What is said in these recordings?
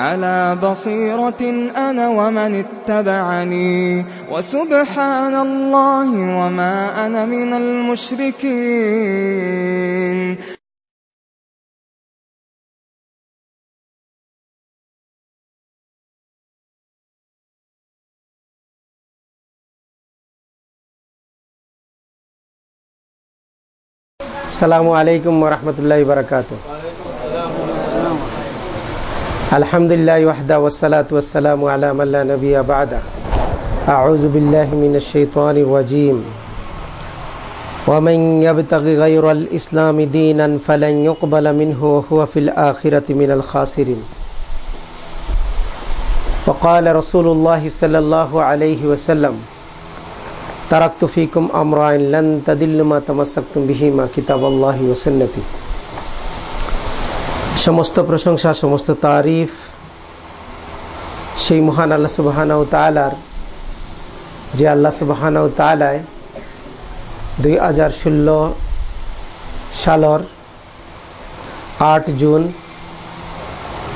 على بصيرة أنا ومن اتبعني. وسبحان الله وما أنا من المشركين. السلام عليكم ورحمة الله وبركاته. الحمد لله وحده والصلاة والسلام على من لا نبي بعده. أعوذ بالله من الشيطان الرجيم. ومن يبتغي غير الإسلام دينا فلن يقبل منه وهو في الآخرة من الخاسرين. وقال رسول الله صلى الله عليه وسلم تركت فيكم أمرين لن تدل ما تمسكتم بهما كتاب الله وسنتي. সমস্ত প্রশংসা, সমস্ত তারিফ সেই মহান আল্লাহ সুবাহানাউ তালার যে আল্লাহ সুবাহানাউ তালায় দুই হাজার ষোলো সালর আট জুন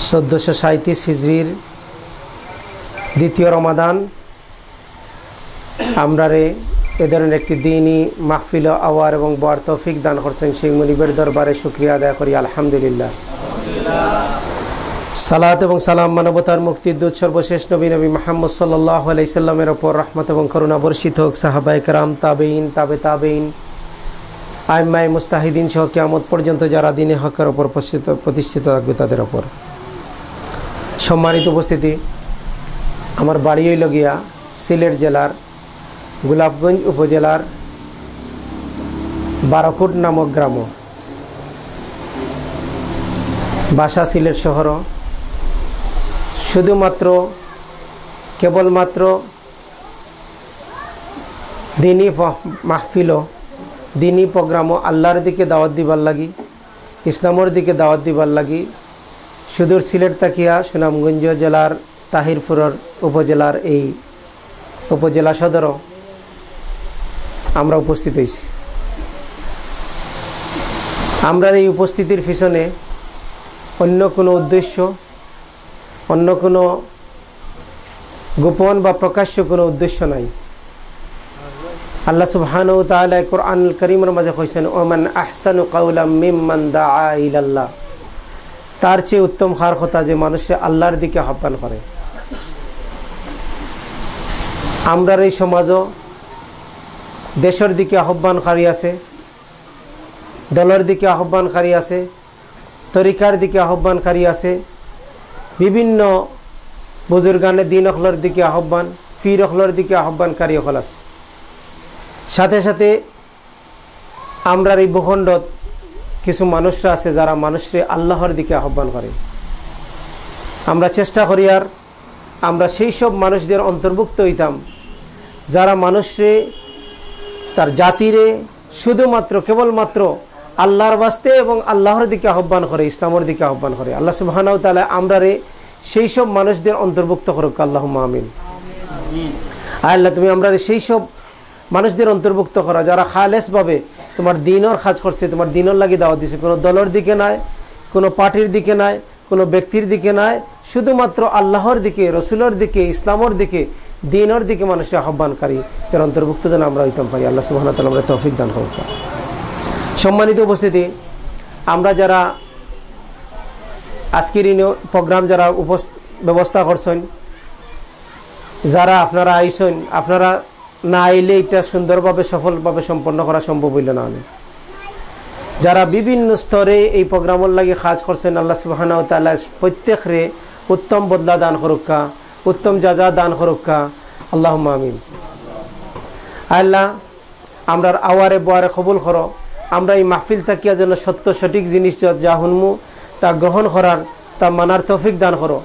চোদ্দোশো সাঁত্রিশ হিজড়ির দ্বিতীয় রমাদান আমরারে এ ধরনের একটি দিনই মাহফিল আওয়ার এবং বর তৌফিক দান করছেন সেই মনিবের দরবারে শুক্রিয়া আদায় করি, আলহামদুলিল্লাহ। সালাত এবং সালাম মানবতার মুক্তির দূত সর্বশেষ নবী নবী মাহমদ সাল্লাহ আলাইসাল্লামের ওপর রহমত এবং করুণা বর্ষিত হোক সাহাবাই কারাম তাবেইন তাবে তাবেইন আইমাই মুস্তাহিদিন সহ কেয়ামত পর্যন্ত যারা দিনে হকের ওপর প্রতিষ্ঠিত থাকবে তাদের ওপর। সম্মানিত উপস্থিতি, আমার বাড়ি হইল গিয়া সিলেট জেলার গোলাপগঞ্জ উপজেলার বারোকুট নামক গ্রাম। বাসা সিলেট শহর। শুধুমাত্র, কেবলমাত্র দিনী মাহফিল দিনী প্রোগ্রামও আল্লাহর দিকে দাওয়াত দিবার লাগি, ইসলামর দিকে দাওয়াত দিবার লাগি। সুদূর সিলেট তাকিয়া সুনামগঞ্জ জেলার তাহিরপুরের উপজেলার এই উপজেলা সদর আমরা উপস্থিত হয়েছি আমরা এই উপস্থিতির পিছনে অন্য কোনো উদ্দেশ্য, অন্য কোনো গোপন বা প্রকাশ্য কোনো উদ্দেশ্য নাই। আল্লাহ সুবহান ও কোরআন করিমের মাঝে কইছেন, ওমান আহসানু কাউলাম মিম্মান দাআ ইলাল্লাহ। তার চেয়ে উত্তম হার কথা যে মানুষে আল্লাহর দিকে আহ্বান করে। আমরার এই সমাজও দেশের দিকে আহ্বানকারী আছে, দলের দিকে আহ্বানকারী আছে তরিকার দিকে আহ্বানকারী আছে। বিভিন্ন বুজুর্গানের দিন অখলর দিকে আহ্বান ফির অখলর দিকে আহ্বানকারী অখল আছে। সাথে সাথে আমরার এই ভূখণ্ডত কিছু মানুষরা আছে যারা মানুষরে আল্লাহর দিকে আহ্বান করে। আমরা চেষ্টা করি আর আমরা সেই সব মানুষদের অন্তর্ভুক্ত হইতাম যারা মানুষরে তার জাতিরে শুধুমাত্র, কেবলমাত্র আল্লাহর বাস্তে এবং আল্লাহর দিকে আহ্বান করে ইসলামের দিকে আহ্বান করে। আল্লাহ সুবাহানাও তাহলে আমরা রে সেই সব মানুষদের অন্তর্ভুক্ত করুক আল্লাহ আমিন। আল্লাহ তুমি আমরা সেই সব মানুষদের অন্তর্ভুক্ত করা যারা খালেসভাবে তোমার দিনর কাজ করছে তোমার দিনর লাগি দাওয়া দিছে। কোনো দলের দিকে নাই কোনো পার্টির দিকে নাই কোনো ব্যক্তির দিকে নাই শুধুমাত্র আল্লাহর দিকে রসুলের দিকে ইসলামর দিকে দিনের দিকে মানুষের আহ্বানকারী তার অন্তর্ভুক্ত যেন আমরা হইতাম পারি। আল্লাহ সুবাহ আমরা তৌফিক দান হোক সম্মানিত উপস্থিতি, আমরা যারা আজকের প্রোগ্রাম যারা ব্যবস্থা করছেন, যারা আপনারা আইসেন আপনারা না আইলে এটা সুন্দরভাবে, সফলভাবে সম্পন্ন করা সম্ভব হইল না অনেক যারা বিভিন্ন স্তরে এই প্রোগ্রামের লাগে কাজ করছেন, আল্লাহ সুবাহানা তাল্লাহ প্রত্যেকরে উত্তম বদলা দান করুকা, উত্তম যাজা দান করুকা আল্লাহ আমিন। আল্লাহ, আমরার আওয়ারে বোয়ারে কবুল করো। আমরা এই মাহফিল থাকিয়া যেন সত্য সঠিক জিনিস যা শুনমু, তা গ্রহণ করার, তা মানার তৌফিক দান করো।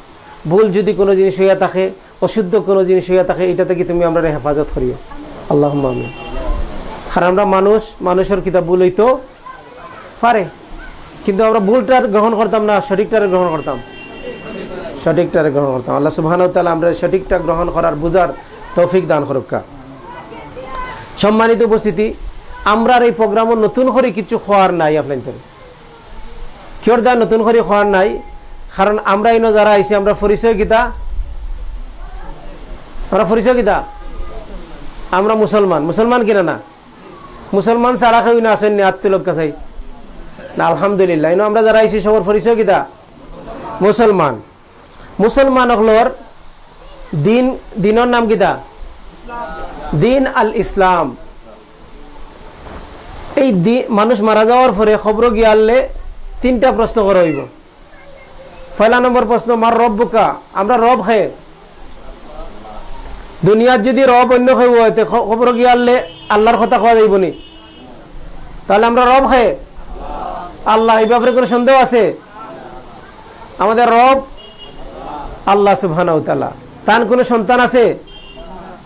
ভুল যদি কোনো জিনিস হইয়া থাকে, অশুদ্ধ কোনো জিনিস হইয়া থাকে, এটা থেকে তুমি আমরা হেফাজত করিও। আল্লাহ আমিন। কারণ আমরা মানুষ, মানুষের কিতাব ভুল হইতো, পারে। কিন্তু আমরা ভুলটার গ্রহণ করতাম না, সঠিকটারে গ্রহণ করতাম। সঠিকটারে গ্রহণ করতাম। আল্লাহ সুবহান আমরা সঠিকটা গ্রহণ করার বুঝার তৌফিক দান করুকা সম্মানিত উপস্থিতি আমরা এই প্রোগ্রামও নতুন করে কিছু খোয়ার নাই আপনার কিয়র দা নতুন করে খোয়ার নাই? কারণ আমরা ইনো যারা আইসি আমরা পরিচয় গীতা আমরা পরিচয় গীতা আমরা মুসলমান মুসলমান কিনা না? মুসলমান ছাড়া কেউ না আসেন আত্মলোক কাছাই না, আলহামদুলিল্লাহ। ইনো আমরা যারা আইসি সবর পরিচয় গীতা মুসলমান মুসলমান হলর দিন দিনের নাম কিতা? দিন আল ইসলাম এই মানুষ মারা যাওয়ার পরে খবর গিয়ালে তিনটা প্রশ্ন করা হইব। পয়লা নম্বর প্রশ্ন, মার রব বুকা? আমরা রব খাই দুনিয়ার যদি রব অন্য খাইব খবর গিয়ালে আল্লাহর কথা খাওয়া যাইব নি? তাহলে আমরা রব খাই আল্লাহ, এই ব্যাপারে কোনো সন্দেহ আছে? আমাদের রব আল্লাহ সুবহানাউতালা তান কোনো সন্তান আছে?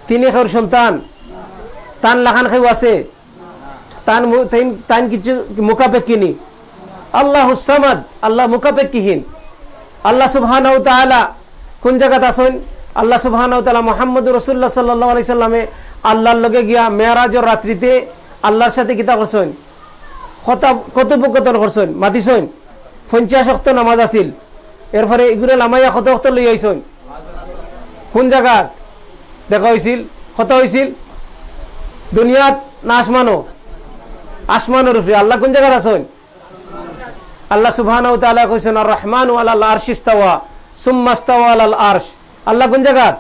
তিনি খেউর সন্তান? তান লাখান খেউ আছে? তান তান কিছু মোকাপেক্ষিনী আল্লাহ হুসামাদ আল্লাহ মুখাপেক্ষিহীন। আল্লাহ সুবহানাউ তাআলা কোন জায়গাত আসেন আল্লাহ সুবহানাউ তাআলা মুহাম্মদ রাসূলুল্লাহ সাল্লাল্লাহু আলাইহি সাল্লামে আল্লাহর লগে গিয়া মেরাজের রাত্রিতে আল্লাহর সাথে কিতা করছেন। কথোপকথন করছেন, মাতিছেন। পঞ্চাশ অক্ত নামাজ আছিল। এরপরে এগুলো লামাইয়া কত অক্ত লই আইছেন। কোন জায়গাত দেখা হয়েছিল কত হয়েছিল দুনিয়াত নাচ আসমানো আসমানের উপরে। আল্লাহ কোন জায়গাত আছেন? আল্লাহ সুবহান কইছেন আর রহমান আল্লাহ আরশিস্তাওয়া সুম্মাস্তাওয়া আল আরশ। আল্লাহ কোন জায়গাত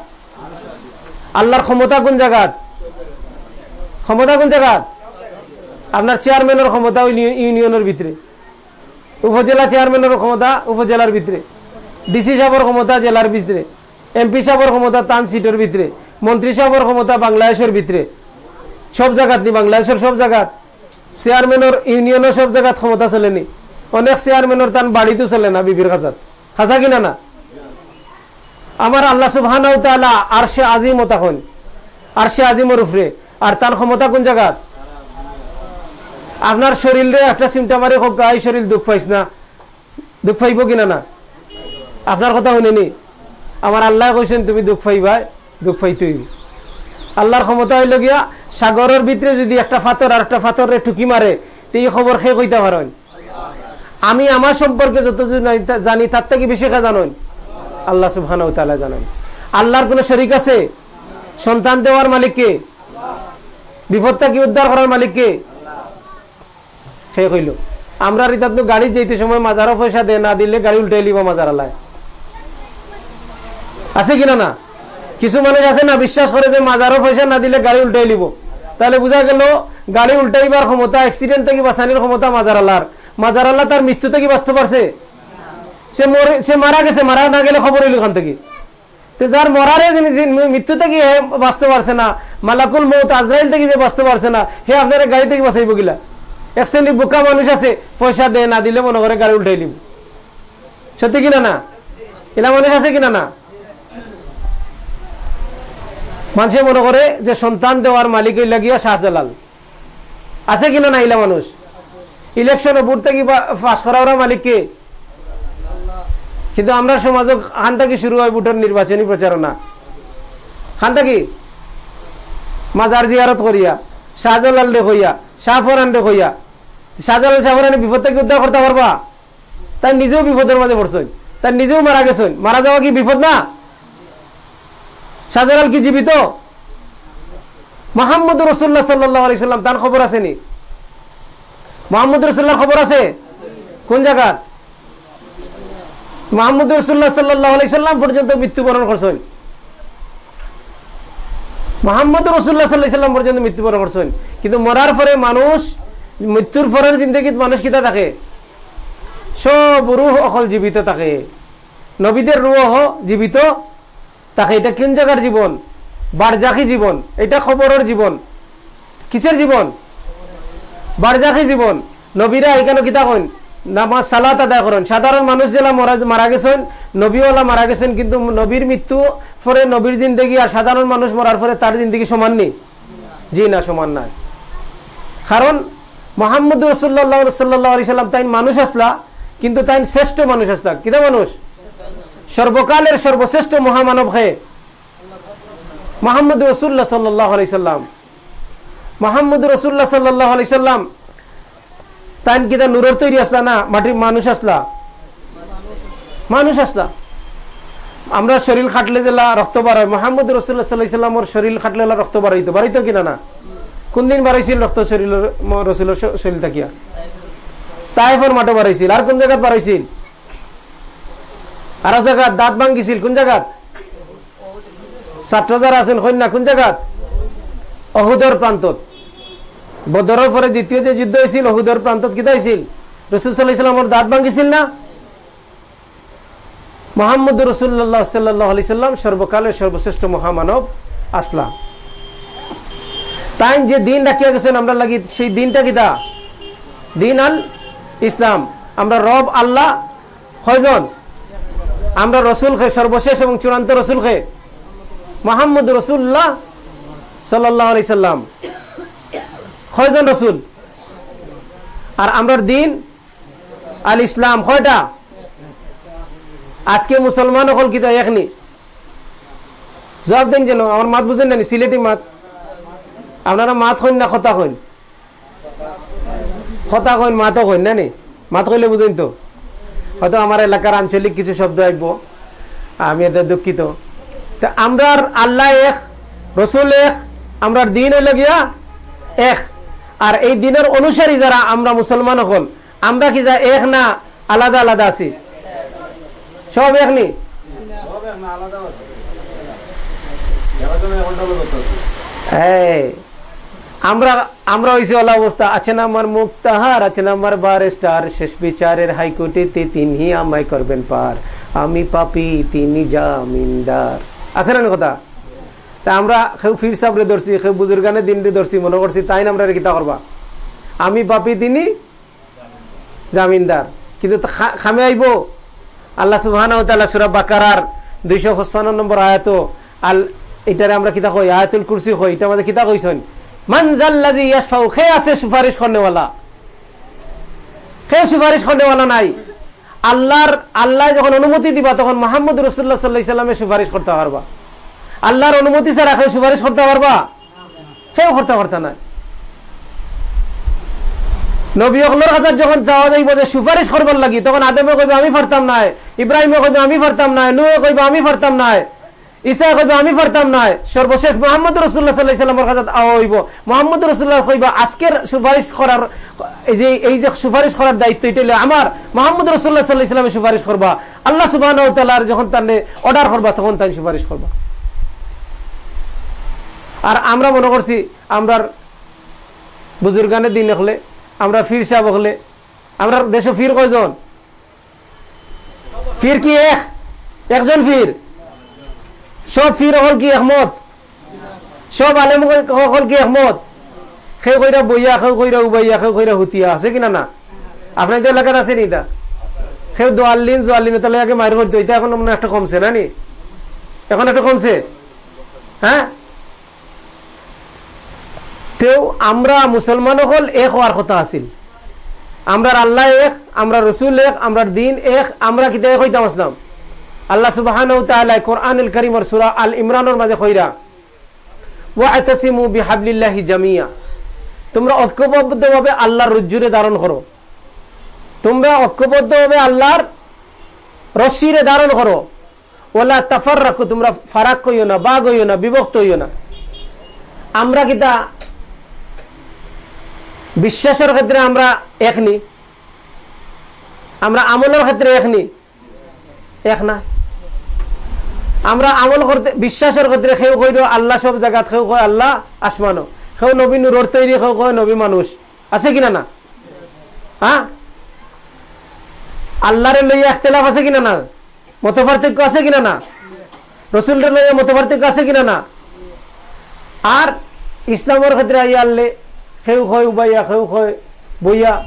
আল্লাহর ক্ষমতা কোন জায়গাত ক্ষমতা কোন জায়গাত আপনার চেয়ারম্যানের ক্ষমতা ইউনিয়নের ভিতরে। উপজেলা চেয়ারম্যানের ক্ষমতা উপজেলার ভিতরে। ডিসি সাহেবের ক্ষমতা জেলার ভিতরে। এমপি সাহেবের ক্ষমতা তান সিটের ভিতরে। মন্ত্রী সাহেবের ক্ষমতা বাংলাদেশের ভিতরে। সব জায়গাত নি বাংলাদেশের সব জায়গাত। চেয়ারম্যানের ইউনিয়নের সব জায়গাত ক্ষমতা চলেনি। অনেক চেয়ারম্যানের তান বাড়িতে চলে না বিবির কাছাত হাসা কিনা না? আমার আল্লাহ সুবহান আর সে আজিম তখন আর সে আজিমর উপরে আর তার ক্ষমতা কোন জায়গাত আপনার শরীরে একটা চিন্তা মারি হোক এই শরীর দুঃখ পাইস না? দুঃখ পাইব কিনা না? আপনার কথা শুনেনি? আমার আল্লাহ কইছেন তুমি দুঃখ পাইবা দুঃখ পাইতে হইব আল্লাহর ক্ষমতা হইল গিয়া সাগরের ভিতরে যদি একটা ফাতর আর একটা ফাতরে ঠুকি মারে, তো এই খবর খেয়ে কইতে পারেন? আমি আমার সম্পর্কে যত জানি তার থেকে বেশি খা জানেন? আল্লাহ সুবহান জানেন। আল্লাহর কোন শরিক আছে? সন্তান দেওয়ার মালিককে? বিপদটা কি উদ্ধার করার মালিককে? সে কইল? আমরা রিতাত গাড়ি যেতে সময় মাজারও পয়সা দে না দিলে গাড়ি উল্টে লিব মাজার আল্লাহ আছে কিনা না? কিছু মানুষ আছে না, বিশ্বাস করে যে মাজারও পয়সা না দিলে গাড়ি উল্টাই লিব। তাহলে বোঝা গেল, গাড়ি উল্টাইবার ক্ষমতা অ্যাক্সিডেন্ট থেকে বাঁচানির ক্ষমতা মাজার আল্লাহর মাজার আল্লাহ তার মৃত্যু থেকে বাঁচতে পারছে। সে মরে, সে মারা গেছে, মারা না গেলে খবর হইল ওখান থেকে। তো যার মরারে মৃত্যু থেকে বাঁচতে পারছে না, মালাকুল মৌত আজরাইল থেকে যে বাঁচতে পারছে না, হে আপনারা গাড়ি থেকে বাঁচাইব গিলা এক বোকা মানুষ আছে, পয়সা দেয় না দিলে মনে করে গাড়ি উল্টাই লিব। সত্যি কিনা না? এলা মানুষ আছে কিনা না? মানুষে মনে করে যে সন্তান দেওয়ার মালিক লাগিয়া শাহজালাল। আছে কিনা না ইলা মানুষ? ইলেকশন ভোট থেকে পাস করা ওরা মালিককে কিন্তু আমরা সমাজ খান থেকে শুরু হয় ভোটের নির্বাচনী প্রচারণা? খান থেকে মাজার জিয়ারত করিয়া শাহজালাল দে হইয়া শাহফরান দে হইয়া। শাহজালাল শাহফরানি বিপদ থেকে উদ্ধার করতে পারবা? তার নিজেও বিপদের মাঝে পড়ছেন, তার নিজেও মারা গেছেন। মারা যাওয়া কি বিপদ না? শাহজালাল কি জীবিত? মোহাম্মদ রসুল্লাহ সাল্লাহ সাল্লাম, তার খবর আসেনি। মোহাম্মদ রসুল্লাহর খবর আছে? কোন জায়গা মোহাম্মদ রসুল্লাহ সাল্লাহ সাল্লাম পর্যন্ত মৃত্যুবরণ করছেন। মোহাম্মদ রসুল্লাহ সাল্লাহ সাল্লাম পর্যন্ত মৃত্যুবরণ করছেন। কিন্তু মরার পরে মানুষ, মৃত্যুর পরের জিন্দগিত মানুষ কিতা থাকে? সব রুহ অকল জীবিত থাকে। নবীদের রুহ জীবিত তাকে এটা কোন জায়গার জীবন? বারজাকি জীবন। এটা খবরের জীবন। কিসের জীবন? বারজাকি জীবন। নবীরা এখানে কিতা কইন? নামাজ, সালাত আদায় করেন। সাধারণ মানুষ যেলা মারা গেছেন, নবীওয়ালা মারা গেছেন, কিন্তু নবীর মৃত্যু পরে নবীর জিন্দগি আর সাধারণ মানুষ মরার পরে তার জিন্দগি সমান নেই। জি না, সমান নাই। কারণ মোহাম্মদ রসুল্লাহ সাল্লাহ আলি সাল্লাম তাই মানুষ আসলা, কিন্তু তাই শ্রেষ্ঠ মানুষ আসলা। কিতা মানুষ? সর্বকালের সর্বশ্রেষ্ঠ মহামানব হে মোহাম্মদ রসুল্লাহ সাল্লাহ আলি সাল্লাম। রসুল্লাহ সাল্লাহ সাল্লাম তাই কিতা নুরের তৈরি আসলা না? মাটির মানুষ আসলা? মানুষ আসলা। আমরা শরীর খাটলে জেলা রক্ত বাড়ায় মোহাম্মদ রসুল্লাহ সাল্লাহ সাল্লামর শরীর খাটলে রক্ত বাড়াইতো বাড়াইতো কিনা না? কোন দিন বাড়াইছিল রক্ত শরীর রসুলের শরীর থাকিয়া? তাইফর মাঠে বাড়াইছিল। আর কোন জায়গাত বাড়াইছিল? আর জায়গাত দাঁত ভাঙ্গিছিল, কোন জায়গাত ছাত্র যারা আছেন, কন্যা, কোন জায়গাত অহুদর প্রান্তত। বদরের পরে দ্বিতীয় যে যুদ্ধ হয়েছিল, অহুদর প্রান্তত কিতা হয়েছিল? রসুল সাল্লাহ ইসলামর দাঁত ভাঙ্গিছিল না? মোহাম্মদ রসুল্লাহ সাল্লাহ আলি সাল্লাম সর্বকালের সর্বশ্রেষ্ঠ মহামানব আসলাম। তাই যে দিন রাখিয়া গেছেন, আমরা লাগি, সেই দিনটা কিতা? দিন আল ইসলাম আমরা রব, আল্লাহ, কয়জন? আমরা রসুল খে সর্বশেষ এবং চূড়ান্ত রসুল খে মোহাম্মদ রসুল্লাহ সাল্লাহ আলি সাল্লাম। কয়জন রসুল? আর আমরার দিন আল ইসলাম কয়টা? আজকে মুসলমান হল কিতা এখনি জবাব দেন যেন, আমার মাত বুঝেন না সিলেটি মাত। আপনারা মাত হইন না কথা হইন কথা কইন, মাতও কইন নি? মাত কইলে বুঝেন তো। হয়তো আমার এলাকার আঞ্চলিক কিছু শব্দ আসব আমি এতে দুঃখিত। তা আমরার আল্লাহ এক রসুল এক আমরার দিন হইল গিয়া এক। আর এই দিনের অনুসারী যারা আমরা মুসলমান হল আমরা কি যা এক না আলাদা আলাদা আছি? সব এক নি? আমরা আমরা হয়েছি ওলা অবস্থা, আছে না আমার মুক্তাহার, আছে না আমার বারেস্টার শেষ বিচারের হাইকোর্টেতে তিনি আমায় করবেন পার। আমি পাপি, তিনি জামিনদার। আছে না কথা? তা আমরা কেউ ফির সাবরে ধরছি, কেউ বুজুর্গানে দিন ধরছি, মনে করছি তাই না আমরা কিতা করবা? আমি পাপি, তিনি জামিনদার। কিন্তু খামে আইব? আল্লাহ সুবাহ সুরা বাকার দুইশো পঁচপান্ন নম্বর আয়াত আল এটারে আমরা কিতা কই? আয়াতুল কুরসি কই? এটা আমাদের কিতা কইছেন? মানজাল্লাজি ইয়াসফাউ খে আছে সুপারিশ করনেওয়ালা। খে সুপারিশ করনেওয়ালা নাই। আল্লাহর, আল্লাহ যখন অনুমতি দিবা, তখন মোহাম্মদ রসুল্লাহ সাল্লাহ ইসলামে সুপারিশ করতে পারবা। আল্লাহর অনুমতি ছাড়া কেউ সুপারিশ করতে পারবা? কেউ করতে পারতা নাই নবী অকলর কাছে যখন যাওয়া যাইব যে সুপারিশ করবার লাগি, তখন আদমে কইবে, আমি পারতাম নাই ইব্রাহিমে কইবে, আমি পারতাম নাই নুয়ে কইবে, আমি পারতাম নাই ইসা কইবে, আমি পারতাম নাই। সর্বশেষ মোহাম্মদ রসুল্লাহ সাল্লাহ সাল্লামের কাছে হইব। মোহাম্মদ রসুল্লাহ কইবা, আজকের সুপারিশ করার, এই যে এই যে সুপারিশ করার দায়িত্ব এটা আমার। মোহাম্মদ রসুল্লাহ সাল্লাহ ইসলামে সুপারিশ করবা। আল্লাহ সুবাহ যখন তার অর্ডার করবা, তখন তাই সুপারিশ করবা। আর আমরা মনে করছি আমরার বুজুর্গানের দিন হলে, আমরা ফির সাহেব হলে, আমরা দেশে ফির কয়জন? ফির কি এক? একজন ফির। সব ফির হল কি একমত সব আলেম হল কি একমত সেই কইরা বইয়া সেও কইরা উবাইয়া সেও কইরা হুতিয়া, আছে কিনা না আপনাদের এলাকাত আছে নি তা সেও দোয়াল্লিন জোয়াল্লিন তাহলে আগে মায়ের করতো এটা এখন মনে একটা কমছে না নি? এখন একটা কমছে। হ্যাঁ তেও আমরা মুসলমান হল এক হওয়ার কথা আছিল। আমরা আল্লাহ এক আমরা রসুল এক আমরা দিন এক, আমরা কিতা এক হইতাম আসলাম? আল্লাহ সুবাহান কোরআনুল করিমর সুরা আল ইমরানের মাঝে কইরা ওয়াতাসিমু বিহাবলিল্লাহি জামিয়া তোমরা আল্লাহর রজ্জুরে ধারণ করো। তোমরা ঐক্যবদ্ধভাবে আল্লাহর রশ্মিরে ধারণ করো। ওলা তাফার রাখো তোমরা ফারাক হইও না, বাঘ হইও না, বিভক্ত হইও না। আমরা কিতা বিশ্বাসের ক্ষেত্রে আমরা একনি আমরা আমলের ক্ষেত্রে একনি এক না। আমরা আমল করতে, বিশ্বাসের ক্ষেত্রে কেউ কইল আল্লাহ সব জায়গাত কেউ কয় আল্লাহ আসমানো। কেউ নবী নুরর তৈরি সেও কয় নবী মানুষ। আছে কিনা না? হ্যাঁ? আল্লাহরে লইয়া এখতলাফ আছে কিনা না? মত পার্থক্য আছে কিনা না? রসুলের লইয়া মত পার্থক্য আছে কিনা না? আর ইসলামের ক্ষেত্রে আইয়া আল্লে সেও কয় উবাইয়া সেও কয় বইয়া।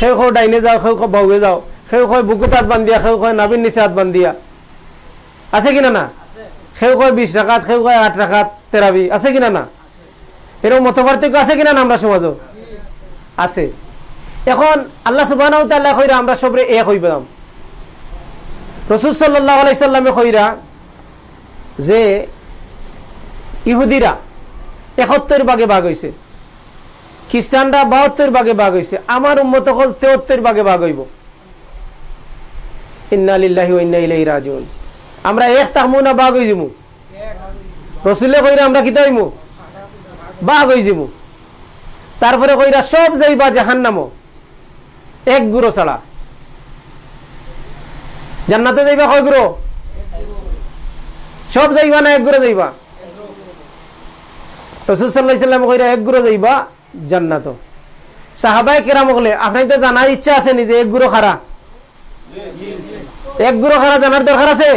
সেও কয় ডাইনে যাও সেও কয় বাউে যাও। সেও কয় বুকুত হাত বান্ধিয়া সেও কয় নাবিন নিচে হাত বান্ধিয়া। আছে কিনা না? সেও কয় বিশ রাখাত সেও কয় আঠ রাখাত তেরাবি আছে কিনা না? এরকম মত পার্থক্য আছে কিনা না আমরা সমাজও আছে। এখন আল্লাহ সুবাহ কইরা আমরা সবরে এক হইবাম রসুল সাল্লাহ আলাইসাল্লামে কইরা যে ইহুদিরা একাত্তর ভাগে ভাগ হয়েছে খ্রিস্টানরা বাহাত্তর ভাগে ভাগ হয়েছে আমার উন্মত হল তেহত্তর ভাগে ভাগ হইব। আমরা না কইরা আমরা কিতা তারপরে কইরা সব যাইবা জাহান নামো এক গুরো ছাড়া। জান্নাতে যাইবা কয় গুরো সব যাইবা না এক গুরো যাইবা? রসুল কইরা এক যাইবা জান্নাত সাহাবাই কেরাম হলে আপনি তো জানার ইচ্ছা আছে নিজে এক গুরো খারা? এক গুরো খারা জানার দরকার আছে?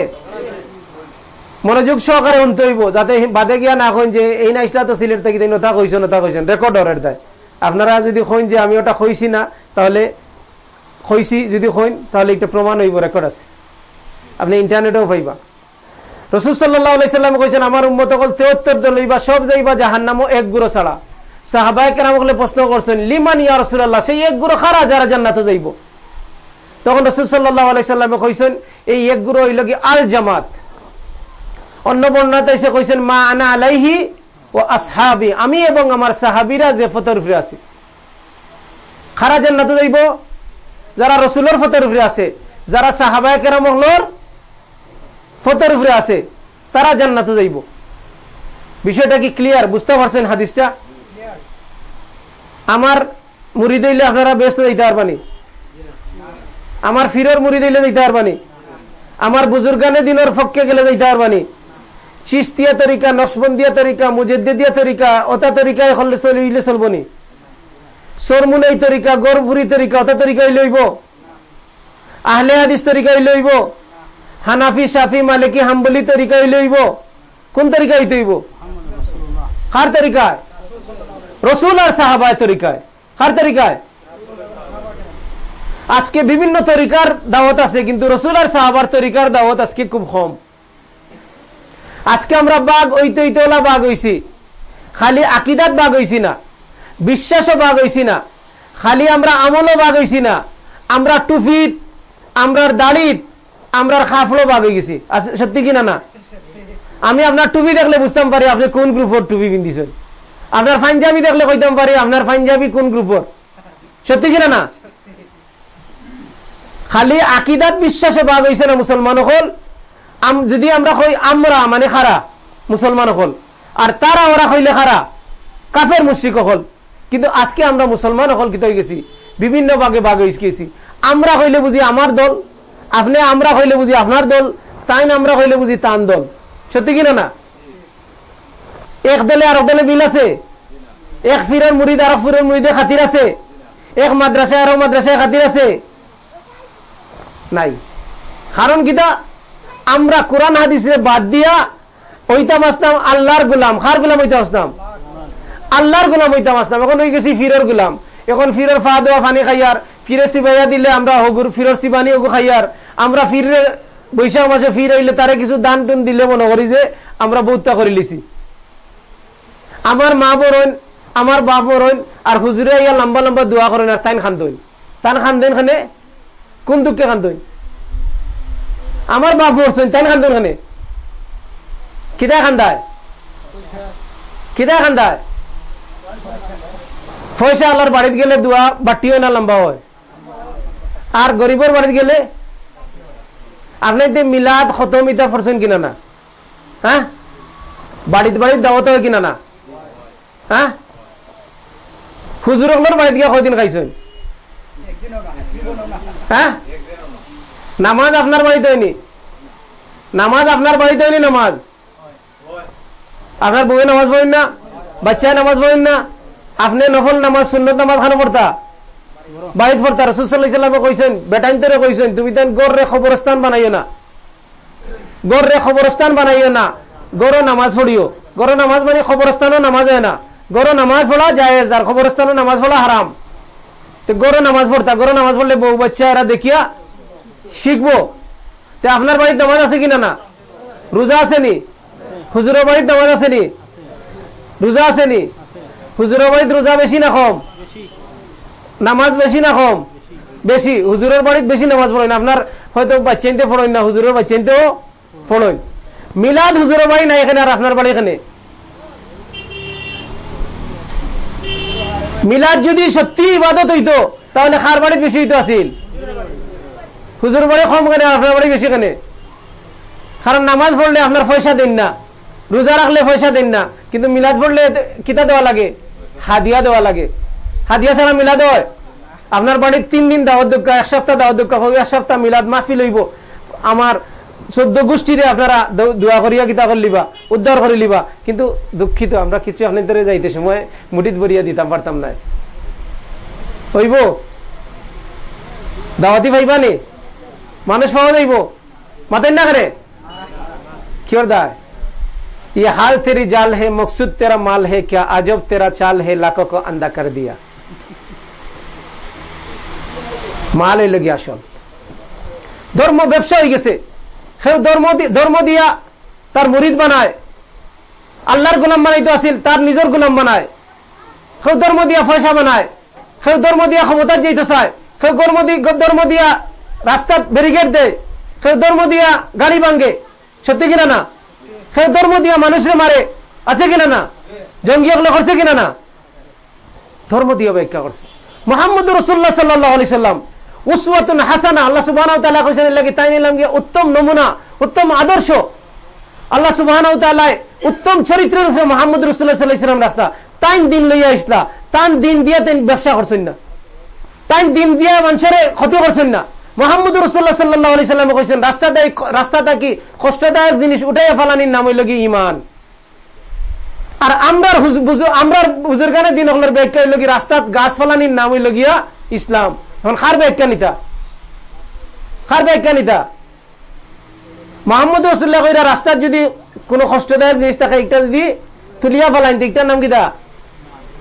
মনোযোগ সহকারে শুনতে হইব, যাতে বাদে গিয়া না কইন যে, এই না ইসলা তো সিলেট থেকে নতা কইছ নতা কইছেন রেকর্ড অর্ডার দেয়। আপনারা যদি কইন যে, আমি ওটা কইছি না, তাহলে কইছি, যদি কইন, তাহলে একটা প্রমাণ হইব রেকর্ড আছে। আপনি ইন্টারনেটেও পাইবা। রসুল সাল্লাহ আলাইসাল্লাম কইছেন, আমার উম্মত কল তেহত্তর দল হইবা, সব যাইবা জাহান নামও এক গুরো ছাড়া। সাহাবাই কেরাম হলে প্রশ্ন করছেন, লিমান ইয়া রসুল্লাহ সেই এক গুরো খারা যারা জান্নাতে যাইব। তখন রসুল সাল্লাহ আলাইসাল্লামে এই এক গুরো হইল কি আল জামাত? অন্য বর্ণাতে এসে কইছেন, মা আনা আলাইহি ও আসহাবি। আমি এবং আমার সাহাবিরা যে ফতর উপরে আছি। খারা জান্নাতে যাইব, যারা রসুলের ফতর উপরে আছে, যারা সাহাবায় কেরামহলর ফতর উপরে আছে, তারা জান্নাতে যাইব। বিষয়টা কি ক্লিয়ার বুঝতে পারছেন হাদিসটা? আমার মুড়ি দইলে আপনারা ব্যস্ত যাইতে পারবানি আমার ফিরর মুড়ি দিলে যাইতে পারবানি আমার বুজুর্গানে দিনের ফককে গেলে যাইতে পারবানি চিস্তিয়া তরিকা নকশবন্দিয়া তরিকা মুজেদ্দিয়া তরিকা ওটা তরিকা এখন চলিলে চলবনি সরমুনাই তরিকা গরফুরি তরিকা ওটা তরিকা লইব। আহলে হাদিস তরিকা লইব। হানাফি সাফি মালিকি হাম্বলি তরিকাই লইব। কোন তরিকায় তৈব? কার তরিকায়? রসুল আর সাহাবায় তরিকায়। কার তরিকায়? আজকে বিভিন্ন তরিকার দাওয়াত আছে, কিন্তু রসুল আর সাহাবার তরিকার দাওয়াত আজকে খুব কম। আজকে আমরা বাঘ ওইতে ওইতলা বাঘ হইছি। খালি আকিদাত বাঘ হইছি না, বিশ্বাসও বাঘ হইছি না, খালি আমরা আমলও বাঘ হইছি না, আমরা টুফিত, আমরার দাড়িত, আমরার খাফলও বাঘ হয়ে গেছি। সত্যি কিনা না আমি আপনার টুপি দেখলে বুঝতাম পারি আপনি কোন গ্রুপের টুপি পিন্ধিছেন। আপনার পাঞ্জাবি দেখলে কইতাম পারি আপনার পাঞ্জাবি কোন গ্রুপের। সত্যি কিনা না? খালি আকিদাত বিশ্বাসে বাঘ হয়েছে না মুসলমান হল যদি আমরা কই আমরা মানে খারা, মুসলমান হল আর তারা ওরা কইলে খারা, কাফের মুশ্রিক হল কিন্তু আজকে আমরা মুসলমান হল কিত গেছি, বিভিন্ন ভাগে বাঘ হয়ে গেছি আমরা কইলে বুঝি আমার দল, আপনি আমরা কইলে বুঝি আপনার দল, তাই আমরা কইলে বুঝি তান দল। সত্যি কিনা না এক দলে আর দলে মিল আছে। এক ফিরের মুড়িদ আর ফিরের মুড়িদে খাতির আছে। এক মাদ্রাসায় আর মাদ্রাসায় খাতির আছে। নাই। কারণ কিতা? আমরা কোরআন হাদিসে বাদ দিয়া ওইতাম আসতাম আল্লাহর গুলাম। খার গুলাম ওইতাম আসতাম আল্লাহর গুলাম ওইতাম আসতাম এখন হয়ে গেছি ফিরের গুলাম। এখন ফিরের ফা দেওয়া ফানি খাইয়ার। ফিরে সিবাইয়া দিলে আমরা হগুর, ফিরের সিবানি হগু খাইয়ার। আমরা ফিরে বৈশাখ মাসে ফির হইলে তারে কিছু দান টুন দিলে মনে করি যে আমরা বহুত্তা করে লিছি। আমার মা বরণ আমার বাপ বরণ আর হুজুরে ইয়া লম্বা লম্বা দোয়া করেন আর তাইন খান দইন তান খান দেন খানে কোন দুঃখে দইন আমার বাপ মরছেন তাইন খান দইন খানে কিদায় খান্দায় কিদায় খান্দায় পয়সা আল্লাহর বাড়িতে গেলে দোয়া বাটিও না লম্বা হয়? আর গরিবের বাড়িতে গেলে? আপনি যে মিলাদ, খতম ইতা করছেন কিনা না? হ্যাঁ? বাড়িতে বাড়িতে দাওয়াত হয় কিনা না? হ্যাঁ? হুজুর বাড়িতে গিয়ে কয়দিন খাইছেন? হ্যাঁ? নামাজ আপনার বাড়িতে হয়নি? নামাজ আপনার বাড়িতে হয়নি নামাজ? আপনার বউয়ে নামাজ পড়েন না? বাচ্চায় নামাজ পড়েন না? আপনি নফল নামাজ, সুন্নত নামাজ খানো পড়তা? বাড়িত পড়তা? রসুল্লাহ কইছেন, বেটাইন তোরে কইছেন, তুমি তেন গড় রে খবরস্থান বানাইও না। গড় রে খবরস্থান বানাইও না। গড় নামাজ পড়িও। গড় নামাজ মানে খবরস্থানও নামাজ হয় না। গড় নামাজ পড়া যায় আর খবরস্থানও নামাজ পড়া হারাম। তো গড় নামাজ পড়তা গড় নামাজ পড়লে বউ বাচ্চা এরা দেখিয়া শিখব। তো আপনার বাড়ির নামাজ আছে কিনা না? রোজা আছে নি হুজুরের বাড়ির নামাজ আছে নি রোজা আছে নি হুজুরের বাড়িতে রোজা বেশি না কম? নামাজ বেশি না কম? বেশি। হুজুরের বাড়িতে বেশি নামাজ পড়েন। আপনার হয়তো বাচ্চাইতে পড়েন না, হুজুরের বাচ্চাইতেও পড়েন। মিলাদ হুজুরের বাড়ি নাই এখানে আর আপনার বাড়ি এখানে। মিলাদ যদি সত্যি ইবাদত হইতো, তাহলে খার বাড়িতে বেশি হইতো আসিল? হুজুর বাড়ি কম কেন, আপনার বাড়ি বেশি কেন? কারণ নামাজ পড়লে আপনার পয়সা দেন না, রোজা রাখলে পয়সা দেন না, কিন্তু মিলাদ পড়লে কিতা দেওয়া লাগে? হাদিয়া দেওয়া লাগে। হাদিয়া ছাড়া মিলাদ হয়? আপনার বাড়ির তিন দিন দাওয়াত দক্ষ এক সপ্তাহ দাওয়াত দক্ষ এক সপ্তাহ মিলাদ মাহফিল হইব। আমার চোদ্দ গোষ্ঠীরে আপনারা দ- দোয়া করিয়া কিতা করে লিবা উদ্ধার করে লিবা কিন্তু দুঃখিত আমরা কিছু আপনাদের যাইতে সময় মুঠিত বরিয়া দিতাম পারতাম না হইব দাওয়াতি পাইবা নি মানুষ পাওয়া যাইব মাতেন না করে क्यों दाय ये हाल तेरी जाल है मकसूद तेरा माल है क्या अजब तेरा चाल है लाखों को अंधा कर दिया মাল হইল গিয়া আসল ধর্ম ব্যবসা হয়ে গেছে সেও ধর্ম দিয়া তার মুরিদ বানায়। আল্লাহর গোলাম বানাইতে আসিল, তার নিজের গোলাম বানায়। কেউ ধর্ম দিয়া পয়সা বানায় কেউ ধর্ম দিয়া ক্ষমতা যেতে চায়। কেউ ধর্ম ধর্ম দিয়া রাস্তাত ব্যারিকেড দেয়। কেউ ধর্ম দিয়া গাড়ি ভাঙ্গে সত্যি কিনা না? কেউ ধর্ম দিয়া মানুষরে মারে, আছে কিনা না? জঙ্গি হকলে করছে কিনা না? ধর্ম দিয়ে ব্যাখ্যা করছে। মোহাম্মদ রসুল্লাহ সাল্লাহ আলি সাল্লাম উসওয়াতুন হাসানা, আল্লাহ সুবাহ তাআলা কইছেন লাগি তাই নিলাম গিয়ে উত্তম নমুনা, উত্তম আদর্শ। আল্লাহ সুবাহ উত্তম চরিত্রের মোহাম্মদ রসুল্লাহ সাল্লাহ ইসলাম রাস্তা তাই দিন লইয়া দিন দিয়ে ব্যবসা করছেন না। তাই দিন দিয়ে ক্ষতি করছেন না। কইছেন কি কষ্টদায়ক জিনিস উঠাইয়া ফালানির নাম হইল ইমান আর আমরার আমরার বুজুর্গানের দিন হলের ব্যাখ্যা হইল কি রাস্তাত গাছ ফালানির নাম হইল গিয়া ইসলাম। এখন খার ব্যাখ্যা নিতা? খার ব্যাখ্যা নিতা? মোহাম্মদ রসুল্লাহ কইরা রাস্তার যদি কোনো কষ্টদায়ক জিনিস থাকে, একটা যদি তুলিয়া ফেলাইন দিকটার নাম কিতা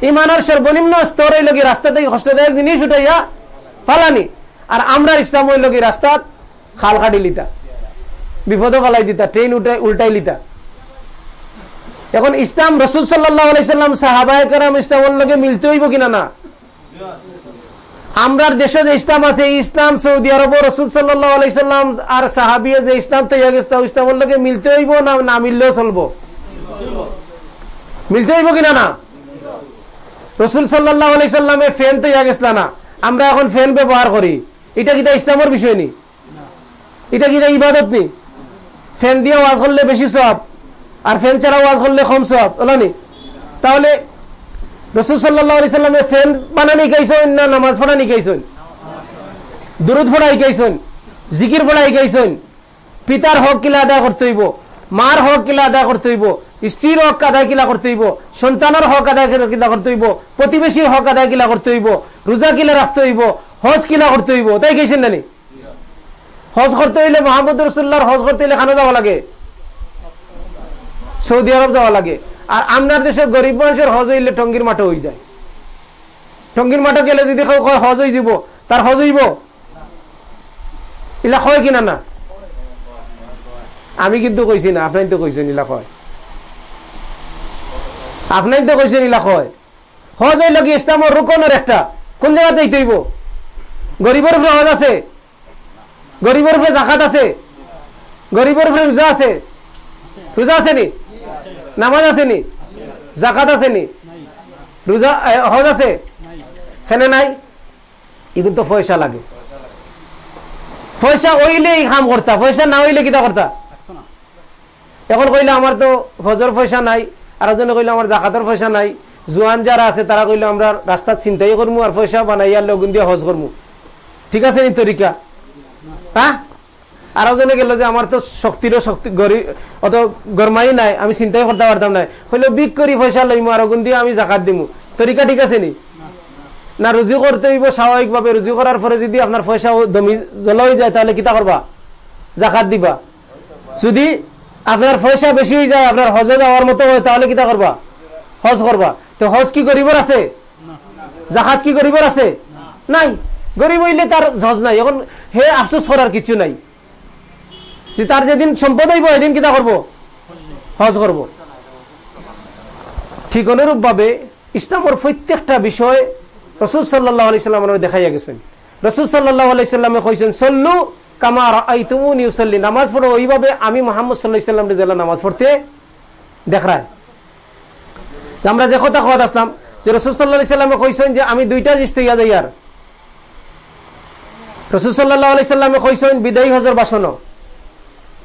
ইমানের সর্বনিম্ন স্তর হইল কি রাস্তা থেকে কষ্টদায়ক জিনিস উঠাইয়া ফালানি। আর আমরা ইসলাম হইল কি রাস্তাত খাল কাটি লিতা। বিপদে ফেলাই দিতা, ট্রেন উঠাই, উল্টাই লিতা। এখন ইসলাম রসুল সাল্লাহ আলাইসাল্লাম সাহাবায় কারাম লগে মিলতে হইব কিনা না? আমরার দেশে যে ইসলাম আছে ইসলাম সৌদি আরব রসুল আলাইসাল্লাম আর সাহাবিয়ে যে ইসলাম তৈরি গেছে মিলতে হইব না না মিললেও চলবো। মিলতে হইব কিনা না? রসুল সাল্লাহ আলাইসাল্লামে ফ্যান তৈরি গেছিল না? আমরা এখন ফ্যান ব্যবহার করি। এটা কিটা ইসলামের বিষয় নি? এটা কিটা ইবাদত নি? ফ্যান দিয়ে ওয়াজ করলে বেশি সব আর ফ্যান ছাড়া ওয়াজ করলে কম সব ওলানি তাহলে রসুল সাল্লাহ আলি সাল্লামে ফ্যান বানানি গাইছেন না নামাজ পড়ানি গাইছেন দুরুদ ফোড়াই গাইছেন জিকির ফোড়াই গাইছেন পিতার হক কিলা আদায় করতে হইব, মার হক কিলা আদায় করতে হইব, স্ত্রীর হক আদায় কিলা করতে হইব, সন্তানের হক আদায় কিলা করতে হইব, প্রতিবেশীর হক আদায় কিলা করতে হইব, রোজা কিলা রাখতে হইব, হজ কিলা করতে হইব, তাই গেছেন নানি? হজ করতে হইলে মোহাম্মদ রসুল্লাহর হজ করতে হইলে খানো যাওয়া লাগে? সৌদি আরব যাওয়া লাগে। আর আপনার দেশে গরিব মানুষের হজ হইলে টঙ্গির মাঠে হয়ে যায়। টঙ্গির মাঠে গেলে যদি হজ হয়ে যাব তার হজ হইব? ইলা হয় কিনা না? আমি কিন্তু কইছি না আপনাই তো কইছেন ইলা কয়। আপনাই তো কইছেন ইলা কয়। হজ হইল কি ইসলামের রুকনের একটা? কোন জায়গাতে হইব? গরিবের উপরে হজ আছে? গরিবের উপরে জাকাত আছে? গরিবের উপরে রোজা আছে? রোজা আছে নি? নামাজ আছে নি? জাকাত আছে নি? রোজা হজ আছে? সেনে নাই? এগুলো তো পয়সা লাগে। পয়সা হইলে এই কাম করতা, পয়সা না হইলে কিতা করতা? এখন কইলে আমার তো হজর পয়সা নাই আর জনে কইলে আমার জাকাতের পয়সা নাই, জোয়ান যারা আছে তারা কইলে আমরা রাস্তাত চিন্তাই করব আর পয়সা বানাইয়া লগুন দিয়ে হজ করব ঠিক আছে নি তরিকা? হ্যাঁ? আরও জনে গেল যে আমার তো শক্তিরও শক্তি গরি অত গরমাই নাই, আমি চিন্তাই করতে পারতাম নাই। হইলে বিক করি পয়সা লইমু আর গুণ দিয়ে আমি জাকাত দিমু। তরিকা ঠিক আছে নি? না রুজু করতে হইব স্বাভাবিকভাবে রুজু করার পরে যদি আপনার পয়সা দমি জলা হয়ে যায়, তাহলে কিতা করবা জাকাত দিবা। যদি আপনার পয়সা বেশি হয়ে যায় আপনার হজে যাওয়ার মতো হয়, তাহলে কিতা করবা হজ করবা তো হজ কি গরিবর আছে? জাকাত কি গরিবর আছে? নাই। গরিব হইলে তার হজ নাই। এখন হে আফসোস করার কিছু নাই। যে তার যেদিন সম্পদ হইব, এদিন কিতা করব? হজ করব। ঠিক অনুরূপ ভাবে ইসলামের প্রত্যেকটা বিষয় রসুল সাল্লাহ আলি সাল্লাম দেখাইয়া গেছেন। রসুল সাল্লাহ আলি সাল্লামে কইছেন, সল্লু কামার আইতুমু নিউসল্লি নামাজ পড়ো, ওইভাবে আমি মোহাম্মদ সাল্লাহ ইসলাম রেজাল্লাহ নামাজ পড়তে দেখায়। আমরা যে কথা খাওয়া আসলাম, যে রসুল সাল্লাহ সাল্লামে কইছেন যে, আমি দুইটা জিনিস তৈয়া যাই আর রসুল সাল্লাহ আলি সাল্লামে কইছেন, বিদায়ী হজর বাসন।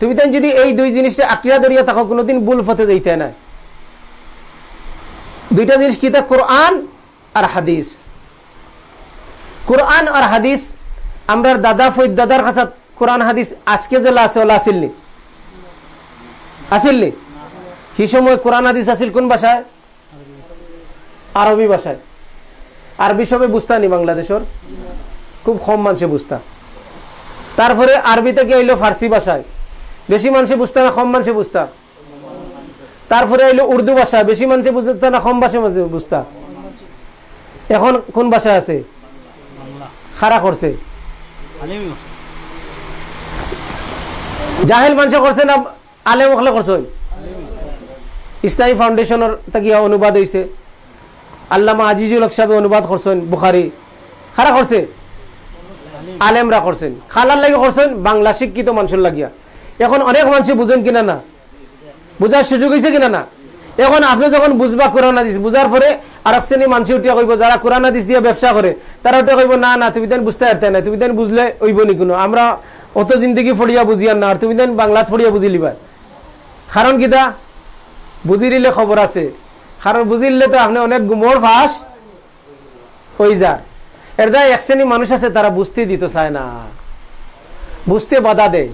তুমি তাই যদি এই দুই জিনিসটা আক্রিয়া ধরিয়া থাকো, কোনোদিন ভুল ফতে যাইতে নাই। দুইটা জিনিস কি তা? কোরআন আর হাদিস। কোরআন আর হাদিস, আমরা দাদা ফৈদ দাদার কাছে কোরআন হাদিস আজকে যে আছে ওলা আসিলনি আসিলনি সেই সময় কোরআন হাদিস আসিল কোন ভাষায়? আরবি ভাষায়। আরবি সবে বুঝতা নি বাংলাদেশের? খুব কম মানুষে বুঝতা। তারপরে আরবি থেকে হইল? ফার্সি ভাষায়। বেশি মানুষে বুঝতা না কম মানুষে বুঝতা। তারপরে হইল উর্দু ভাষা বেশি মানুষে বুঝতা না কম ভাষা বুঝতা। এখন কোন ভাষা আছে? খারা করছে। জাহেল মানুষ করছে না আলেম ওখলে করছে? ইসলামী ফাউন্ডেশনের তাকিয়া অনুবাদ হয়েছে আল্লামা আজিজুল হক সাহেব অনুবাদ করছেন বুখারি। খারা করছে? আলেমরা করছেন। খালার লাগে করছেন বাংলা শিক্ষিত মানুষের লাগিয়া। এখন অনেক মানুষ বুঝেন কিনা না? বুঝার সুযোগ হয়েছে কিনা না? এখন আপনি যখন বুঝবা কোরআন হাদিস, বুঝার পরে আর এক শ্রেণি মানুষ উঠিয়া কইব, যারা কোরআন হাদিস দিয়ে ব্যবসা করে, তারা উঠে কইব, না না, তুমি দেন বুঝতে পারতে না, তুমি দেন বুঝলে ওইব নি কোনো। আমরা অত জিন্দগি ফড়িয়া বুঝিয়ার না, আর তুমি দেন বাংলাত ফড়িয়া বুঝি লিবা। কারণ কিতা বুঝি দিলে খবর আছে। কারণ বুঝিলে তো আপনি অনেক গুমর ফাঁস হয়ে যা এর এক শ্রেণি মানুষ আছে, তারা বুঝতে দিত চায় না। বুঝতে বাধা দেয়।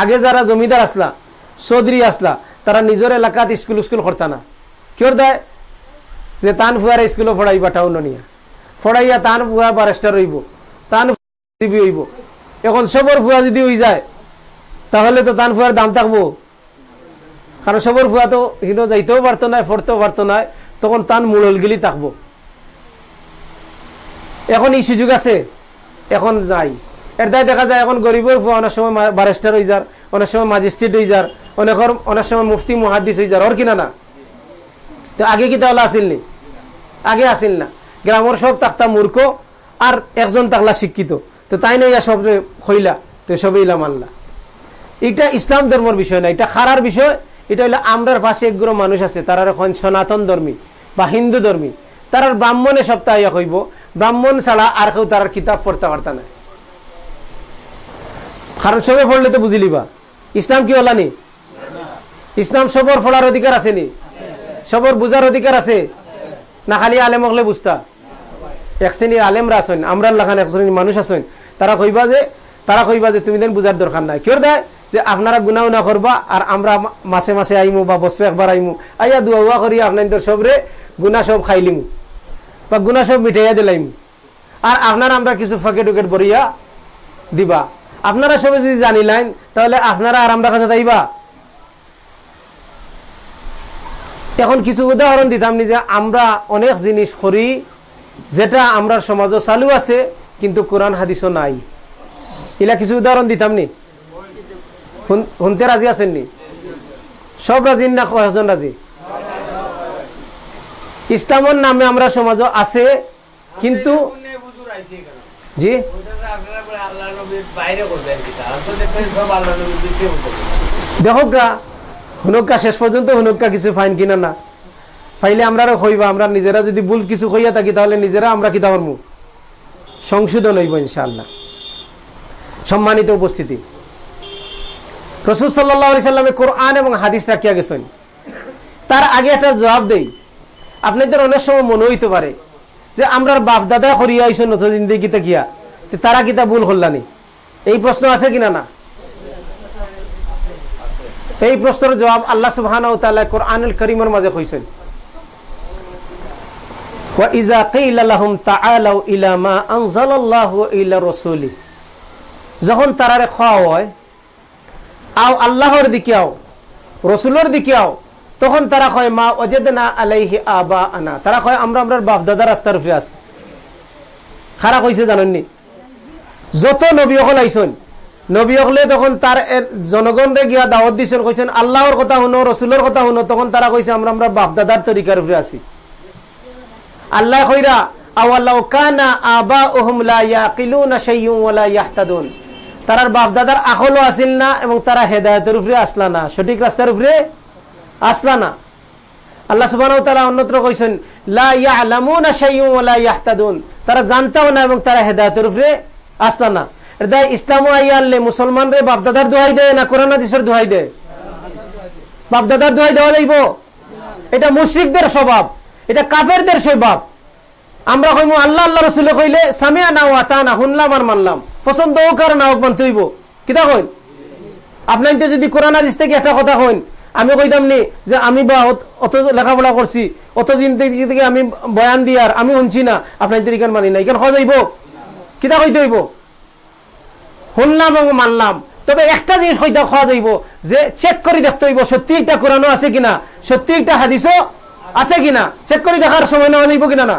আগে যারা জমিদার আসলা, চৌধুরী আসলা, তারা নিজের এলাকাত স্কুল স্কুল করতা না। কিয়র দেয়? যে তান ফুয়ার স্কুলে ফড়াইবা টাউন নিয়া। ফড়াইয়া তান ফুয়া বারেস্টার হইব তান হইব। এখন সবর ফুয়া যদি হয়ে যায়, তাহলে তো তান ফুয়ার দাম থাকব। কারণ সবর ফুয়া তো হিনো যাইতেও পারতো না ফড়তেও পারতো না তখন তান মুড়ল গেলি থাকব। এখন এই সুযোগ আছে, এখন যাই দায় দেখা যায় এখন গরিবের ফুয়া অনেক সময় বারেস্টার হয়ে যার, অনেক সময় ম্যাজিস্ট্রেট হয়ে যার, অনেক অনেক সময় মুফতি মহাদিস হয়ে যার। ওর কিনা না? তো আগে কি তাহলে আসিল নি? আগে আসিল না। গ্রামের সব তাকতা মূর্খ, আর একজন তাকলা শিক্ষিত। তো তাই না ইয়া সব হইলা, তো সবে ইলা মানলা। এটা ইসলাম ধর্মের বিষয় না, এটা খারার বিষয়। এটা হইলে আমরার পাশে একগুলো মানুষ আছে, তারা এখন সনাতন ধর্মী বা হিন্দু ধর্মী। তার ব্রাহ্মণে সপ্তাহ কইব ব্রাহ্মণ ছাড়া আর কেউ তার কিতাব পড়তে পারত না। কারণ সবে পড়লে তো বুঝিলিবা ইসলাম কি হলানি ইসলাম সবর ফলার অধিকার আছে নি? সবর বুঝার অধিকার আছে? না খালি আলেম হলে বুঝতা? এক শ্রেণির আলেমরা আছেন আমরা লাখান এক শ্রেণির মানুষ আছেন। তারা কইবা যে, তারা কইবা যে তুমি দেন বুঝার দরকার নাই। কেউ দেয় যে আপনারা গুনা উনা করবা আর আমরা মাসে মাসে আইমু বা বছর একবার আইমু। আইয়া দুয়া করি, আপনাদের সবরে গুনা সব খাইলিমু বা গুনা সব মিঠাইয়া দিলাইমু। আর আপনারা আমরা কিছু ফকেট উকেট বরিয়া দিবা। আপনারা সবে যদি জানিলেন তাহলে আপনারা আর আমরা কাছে যাইবা। এখন কিছু উদাহরণ দিতাম যে আমরা অনেক জিনিস করি, যেটা আমরা সমাজও চালু আছে, কিন্তু কোরআন হাদিসও নাই। এলা কিছু উদাহরণ দিতাম নি? শুনতে রাজি আছেন নি? সব রাজি না কয়েকজন রাজি? ইসলামের নামে আমরা সমাজও আছে, কিন্তু জি? শেষ পর্যন্ত কিছু ফাইন কিনা না। ফাইলে আমরা আমরা নিজেরা যদি ভুল কিছু হইয়া থাকি, তাহলে নিজেরা আমরা সংশোধন হইব সম্মানিত উপস্থিতি। রসুল সাল্লাহ সাল্লামে কোরআন এবং হাদিস রাখিয়া গেছেন। তার আগে একটা জবাব দেই। আপনাদের অনেক সময় মনে হইতে পারে যে আমরা বাপ দাদা করিয়া আইসন জিন্দিগিতে গিয়া। তারা কিতা ভুল করলানি এই প্রশ্ন আছে কিনা না এই প্রশ্নের জবাব আল্লাহ সুবহান কোরআনুল করিমের মাঝে কইছেন وإذا قيل لهم تعالوا إلى ما أنزل الله إلى رسوله যখন তারারে খাওয়া হয় আও আল্লাহর দিকে আও রসুলের দিকে আও তখন তারা কয় মা অজেদনা আলাইহি আবা আনা তারা কয় আমরা আমরা বাপ দাদা রাস্তার উপরে আছি খারাপ হয়েছে জানেননি যত নবী অকল আইসন নবী অকলে তখন তার জনগণরে গিয়া দাওয়াত দিছেন কইছেন আল্লাহর কথা শুনো রসুলের কথা শুনো তখন তারা কইছে আমরা আমরা বাপ দাদার তরিকার উপরে আছি। আল্লাহ কইরা আওয়াল্লাহ কানা আবা ওহম লা ইয়াকিলুনা শাইয়ুন ওয়ালা ইয়াহতাদুন। তারার বাপ দাদার আকলও আসিল না এবং তারা হেদায়তের উপরে আসলা না। সঠিক রাস্তার উপরে আসলা না। আল্লাহ ওয়া তাআলা অন্যত্র কইছেন লা ইয়ালামুনা শাইয়ুন ওয়ালা ইয়াহতাদুন। তারা জানতাও না এবং তারা হেদায়তের উপরে আসলা না। এটা ইসলামও আইয়া আনলে মুসলমান রে বাপ দাদার দোহাই দেয় না কোরআন হাদিসের দোহাই দেয়? বাপ দাদার দোহাই দেওয়া যাইব? এটা মুশরিকদের স্বভাব, এটা কাফেরদের স্বভাব। আমরা কইম, আল্লাহ আল্লাহ রসুলে কইলে, সামিয়া না ওয়াতা না শুনলাম আর মানলাম। পছন্দ হোক আর না হোক, মানতে হইব। কিতা কইন আপনার যদি কোরআন হাদিস থেকে একটা কথা কইন, আমি কইতাম নি যে আমি বা অত লেখাপড়া করছি, অত জিন্দগি থেকে আমি বয়ান দি আর আমি শুনছি না। আপনার মানি না ইকান খাওয়া যাইব কিতা কইতে হইব? শুনলাম এবং মানলাম। তবে একটা জিনিস হয়তো খাওয়া যাইব, যে চেক করে দেখতে হইব, সত্যি একটা কোরআনও আছে কিনা, সত্যি একটা হাদিসও আছে কিনা চেক করে দেখার সময় নেওয়া যাইব কিনা না?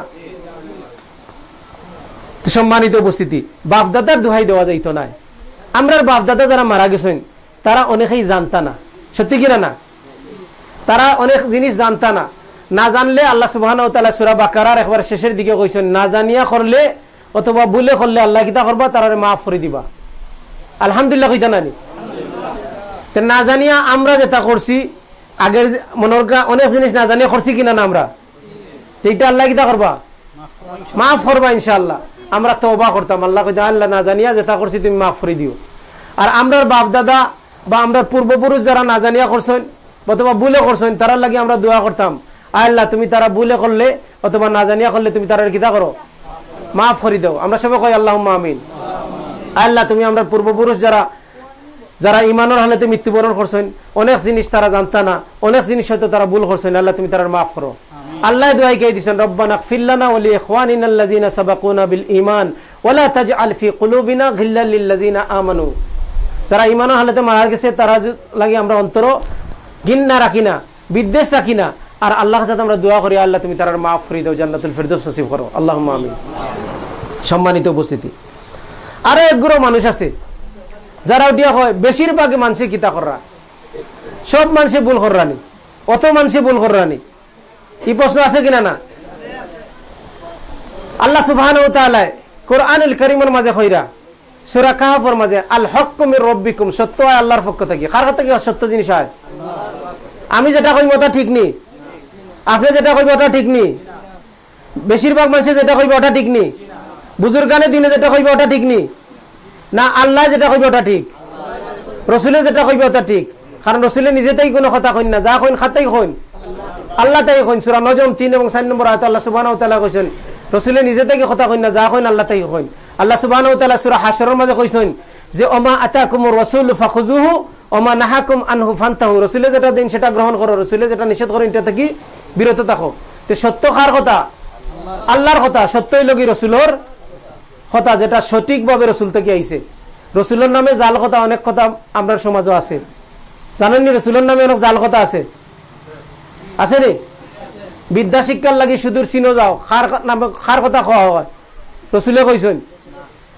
সম্মানিত উপস্থিতি, বাপদাদার দোহাই দেওয়া যাইতো না। আমরার বাপদাদা যারা মারা গেছেন, তারা অনেকেই জানতা না। সত্যি কিনা না? তারা অনেক জিনিস জানতা না। না জানলে আল্লাহ সুবাহ সুরা বাকার একবার শেষের দিকে কইছেন, না জানিয়া করলে অথবা বুলে করলে আল্লাহ কিতা করবা? তারা মাফ করে দিবা। আলহামদুলিল্লাহ কইতা নানি। না জানিয়া আমরা যেটা করছি, আগের মনের অনেক জিনিস না জানিয়া করছি কিনা না আমরা? এইটা আল্লাহ কিতা করবা? মাফ করবা ইনশাল্লাহ আমরা তবা করতাম। আল্লাহ কইতা, আল্লাহ না জানিয়া যেটা করছি তুমি মাফ করে দিও। আর আমরার বাপ দাদা বা আমরা পূর্বপুরুষ যারা না জানিয়া করছেন, অথবা বুলে করছেন, তারার লাগে আমরা দোয়া করতাম। আল্লাহ, তুমি তারা বুলে করলে, অথবা না জানিয়া করলে তুমি তারা কিতা করো? মাফ করে দাও। আমরা সবাই কই আল্লাহ আমিন। আল্লাহ, তুমি আমরা পূর্বপুরুষ যারা যারা ইমানের হালতে মৃত্যুবরণ করছেন, অনেক জিনিস তারা জানতা না, অনেক জিনিস হয়তো তারা ভুল করছেন। আল্লাহ, তুমি তারা মাফ করো। আল্লাহ ফিল্লানা বিল যারা আমরা অন্তর ঘিন্না রাখি না, বিদ্বেষ রাখি না। আর আল্লাহ সাথে আমরা দোয়া করি, আল্লাহ তুমি তার মাফ করে দাও, জান্নাতুল ফিরদৌস নসিব করো। আল্লাহ আমিন। সম্মানিত উপস্থিতি। আরও একগুলো মানুষ আছে, যারা উঠিয়া হয়, বেশিরভাগ মানুষে কিতা কররা সব মানুষে ভুল কররানি অত মানুষে ভুল কররানি এই প্রশ্ন আছে কিনা না? আল্লাহ সুবাহ কোরআনুল করিমের মাঝে কইরা, সুরা কাহাফর মাঝে, আল হকুমের রব্বিকুম, সত্য আল্লাহর পক্ষ থেকে। কার থেকে সত্য জিনিস হয় আমি যেটা কইব ওটা ঠিক নি আপনি যেটা কইব ওটা ঠিক নি। বেশিরভাগ মানুষে যেটা কইব ওটা ঠিক নি। বুজুর্গানের দিনে যেটা কইব ওটা ঠিক নি। না, আল্লাহ যেটা কইব ওটা ঠিক। রসুলে যেটা কইব ওটা ঠিক। কারণ রসুলে নিজে তাই কোনো কথা কইন না। যা কইন খাতাই কইন। আল্লাহ তাই কইন। সুরা নজম তিন এবং চার নম্বর আয়ত আল্লাহ সুবাহ কইছেন, রসুলে নিজে তাই কথা কইন না। যা কইন আল্লাহ তাই কইন। আল্লাহ সুবাহ সুরা হাসরের মাঝে কইছেন যে অমা আতা কুমুর রসুল ফাখুজুহু অমা নাহাকুম আনহু ফান্তাহু। রসুলে যেটা দিন সেটা গ্রহণ করো। রসুলে যেটা নিষেধ করো এটা থেকে বিরত থাকো। তো সত্য কার কথা? আল্লাহর কথা। সত্যই লগি রসুলর কথা, যেটা সঠিকভাবে রসুল থেকে আইছে। রসুলের নামে জাল কথা অনেক কথা আমরা সমাজও আছে। জানেননি রসুলের নামে অনেক জাল কথা আছে? আছে রে বিদ্যা শিক্ষার লাগি সুদূর চিনো যাও খার নামে খার কথা খাওয়া হয়? রসুলে কইছেন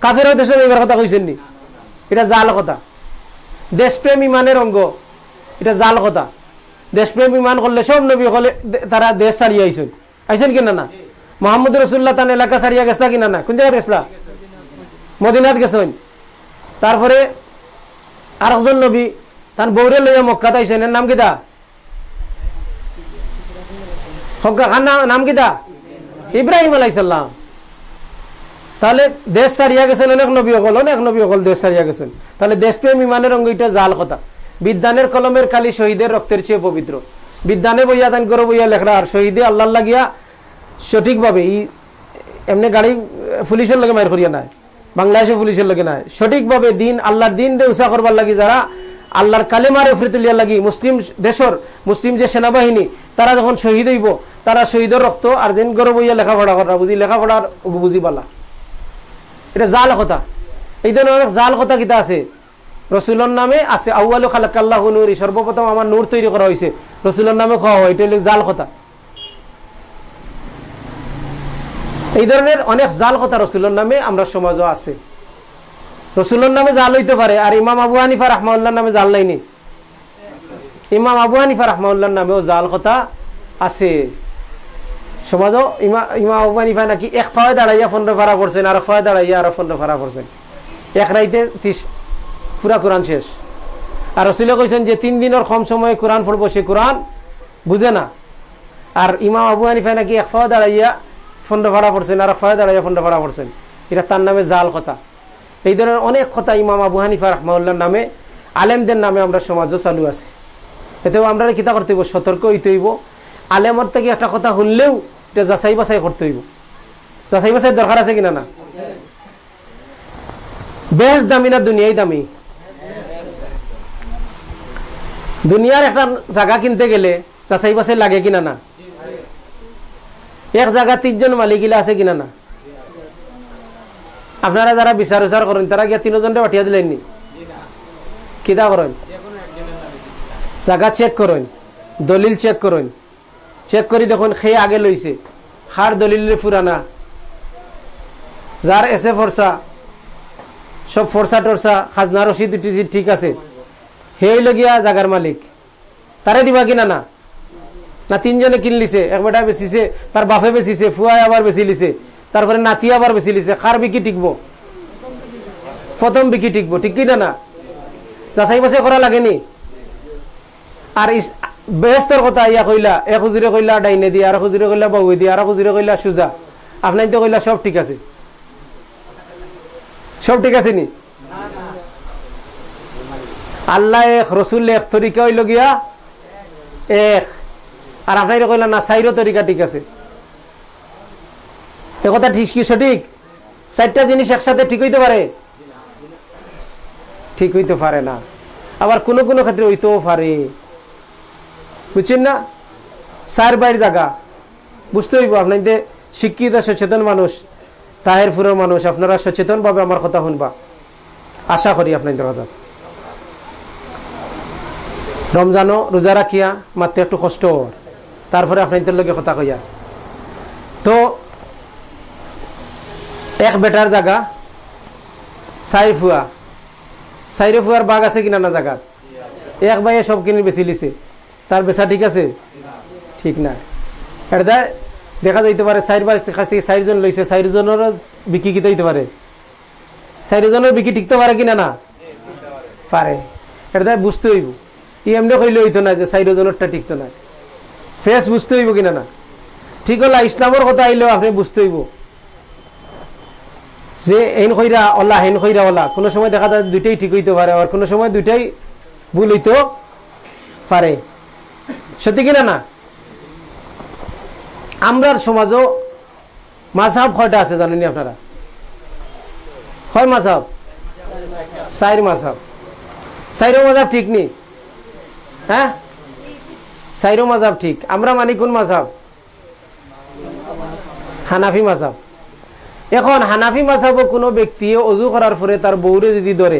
কাফের দেশে যাইবার কথা কইছেন নি। এটা জাল কথা। দেশপ্রেম ইমানের অঙ্গ। এটা জাল কথা। দেশপ্রেম ইমান করলে সব নবী হলে তারা দেশ ছাড়িয়ে আইসেন। আইসেন কিনা না? মোহাম্মদ রসুল্লাহ তান এলাকা ছাড়িয়া গেছলা কিনা না? কোন জায়গায় গেছলা মদিনাত গেছেন। তারপরে আর একজন নবী তার বৌরে লইয়া মক্কাত আইসেন। এর নাম কিতা নাম কিতা ইব্রাহিম আলাইসাল্লাম তাহলে দেশ সারিয়া গেছেন অনেক নবী অকল, অনেক নবী অকল দেশ সারিয়া গেছেন। তাহলে দেশপ্রেম ইমানের অঙ্গ এটা জাল কথা। বিদ্যানের কলমের কালি শহীদের রক্তের চেয়ে পবিত্র। বিদ্যানে বইয়া তান করে, বইয়া লেখরা, আর শহীদে আল্লাহ লাগিয়া সঠিকভাবে ই এমনি গাড়ি পুলিশের লগে মায়ের করিয়া নাই। বাংলাদেশে পুলিশের লগে নাই। সঠিকভাবে দিন, আল্লাহর দিন দে উষা করবার লাগি যারা আল্লাহর কালেমারে ফিরে তুলিয়া লাগি। মুসলিম দেশর, মুসলিম যে সেনাবাহিনী, তারা যখন শহীদ হইব, তারা শহীদের রক্ত আর যেন গরব হইয়া লেখাপড়া করা। বুঝি লেখাপড়ার বুঝি পালা এটা জাল কথা। এই ধরনের অনেক জাল কথা কিতা আছে। রসুলের নামে আছে আউআলু খালাকাল্লাহ নুরি, সর্বপ্রথম আমার নূর তৈরি করা হয়েছে। রসুলের নামে খাওয়া হয়, এটা হলো জাল কথা। এই ধরনের অনেক জাল কথা রসুলের নামে আমরা সমাজও আছে। রসুলের নামে জাল হইতে পারে, আর ইমাম আবু হানিফা রহমাউল্লার নামে জাল নাইনি ইমাম আবু হানিফা রহমাউল্লার নামেও জাল কথা আছে। সমাজও ইমা, ইমাম আবু হানিফা নাকি এক ফাওয়ে দাঁড়াইয়া ফন্ড ভাড়া করছেন, আর ফাওয়ে দাঁড়াইয়া আর ফন্ড ভাড়া করছেন। এক রাইতে পুরা কোরআন শেষ। আর রসুলে কইছেন যে তিন দিনের কম সময়ে কোরআন পড়ব, সে কোরআন বুঝে না। আর ইমাম আবু হানিফা নাকি এক ফাওয়া দাঁড়াইয়া ফন্ড ভাড়া পড়ছেন, আর এক ফাওয়া দাঁড়াইয়া ফন্ড ভাড়া পড়ছেন। এটা তার নামে জাল কথা। এই ধরনের অনেক কথা ইমাম আবু হানিফা রহমাউল্লার নামে, আলেমদের নামে আমরা সমাজও চালু আছে। এতেও আমরা কিতা করতে হইব? সতর্ক হইতে হইব। আলেমর থেকে একটা কথা শুনলেও এটা যাচাই বাছাই করতে হইব। যাচাই বাছাই দরকার আছে কিনা না? বেশ দামি না, দুনিয়াই দামি। দুনিয়ার একটা জায়গা কিনতে গেলে যাচাই বাছাই লাগে কিনা না? এক জায়গা তিনজন মালিক গিলা আছে কিনা না? আপনারা যারা বিচার উচার করেন, তারা গিয়া তিনজনটা পাঠিয়ে দিলেন কিতা করেন? জায়গা চেক করেন, দলিল চেক করেন। চেক করি দেখুন খেয়ে আগে লইছে হার দলিল ফুরানা যার এসে ফরসা সব ফরসা টরসা খাজনা রসিদ ঠিক আছে। সেই লগিয়া জাগার মালিক। তারে দিবা কিনা না না তিনজনে কিনলিছে, এক বেটা বেচিছে তার বাপে বেচিছে ফুয়াই আবার বেচি লিছে তারপরে নাতি আবার বেচি লিছে খার বিকি টিকব? প্রথম বিকি টিকব, ঠিক কিনা না যাচাই বাছাই করা লাগেনি আর বেহস্তর কথা ইয়া কইলা, এক খুজুরে কইলা ডাইনে দিয়ে আর খুজুরে কইলা বউ দিয়ে আর খুজুরে কইলা সুজা। আপনার তো কইলা সব ঠিক আছে। সব ঠিক আছে নি? আল্লাহ এক রসুল এক তরিকা হইল গিয়া এক। আর আপনার কইলা না, চাইরো তরিকা ঠিক আছে। এ কথা ঠিক কি সঠিক? চারটা জিনিস একসাথে ঠিক হইতে পারে? ঠিক হইতে পারে না। আবার কোনো কোনো ক্ষেত্রে হইতেও পারে। বুঝছেন না? চার বাইর জায়গা। বুঝতে হইব আপনার শিক্ষিত, সচেতন মানুষ, তাহেরপুরের মানুষ, আপনারা সচেতন ভাবে আমার কথা শুনবা। আশা করি আপনাদের হাজার রমজানও রোজা রাখিয়া মাত্র একটু কষ্ট। তারপরে আপনাদের লগে কথা কইয়া। তো, এক বেটার জায়গা চাই ফুয়া চাইরে ফুয়ার বাঘ আছে কিনা না জায়গাত এক ভাইয়ে সব কিনে বেশি লিছে। তার বেচা ঠিক আছে? ঠিক না। এটা দেখা যাইতে পারে চার বার কাছ থেকে চারজন লইছে চারজনের বিক্রি কিতে হইতে পারে? চারজনের বিক্রি টিকতে পারে কিনা না? পারে। এটা বুঝতে হইব। ই এমনি কইলে হইতো না যে চারজনেরটা টিকতো না ফেস বুঝতে হইব কিনা না? ঠিক হলা, ইসলামের কথা আইলেও আপনি বুঝতে হইব। যে হেন খৈরা ওলা হেন খৈরা ওলা কোনো সময় দেখা যায় দুইটাই ঠিক হইতে পারে, আর কোনো সময় দুইটাই ভুল হইতে পারে। সত্যি কিনা না? আমরার সমাজও মাঝাব কয়টা আছে জানেনি আপনারা? হয় মাঝাব সাইর মাঝাব সাইরো মাঝাব ঠিক নেই। হ্যাঁ? সাইরো মাঝাব ঠিক। আমরা মানি কোন মাঝাব হানাফি মাঝাব এখন হানাফি মাঝাবও কোনো ব্যক্তি অজু করার পরে তার বউরে যদি ধরে,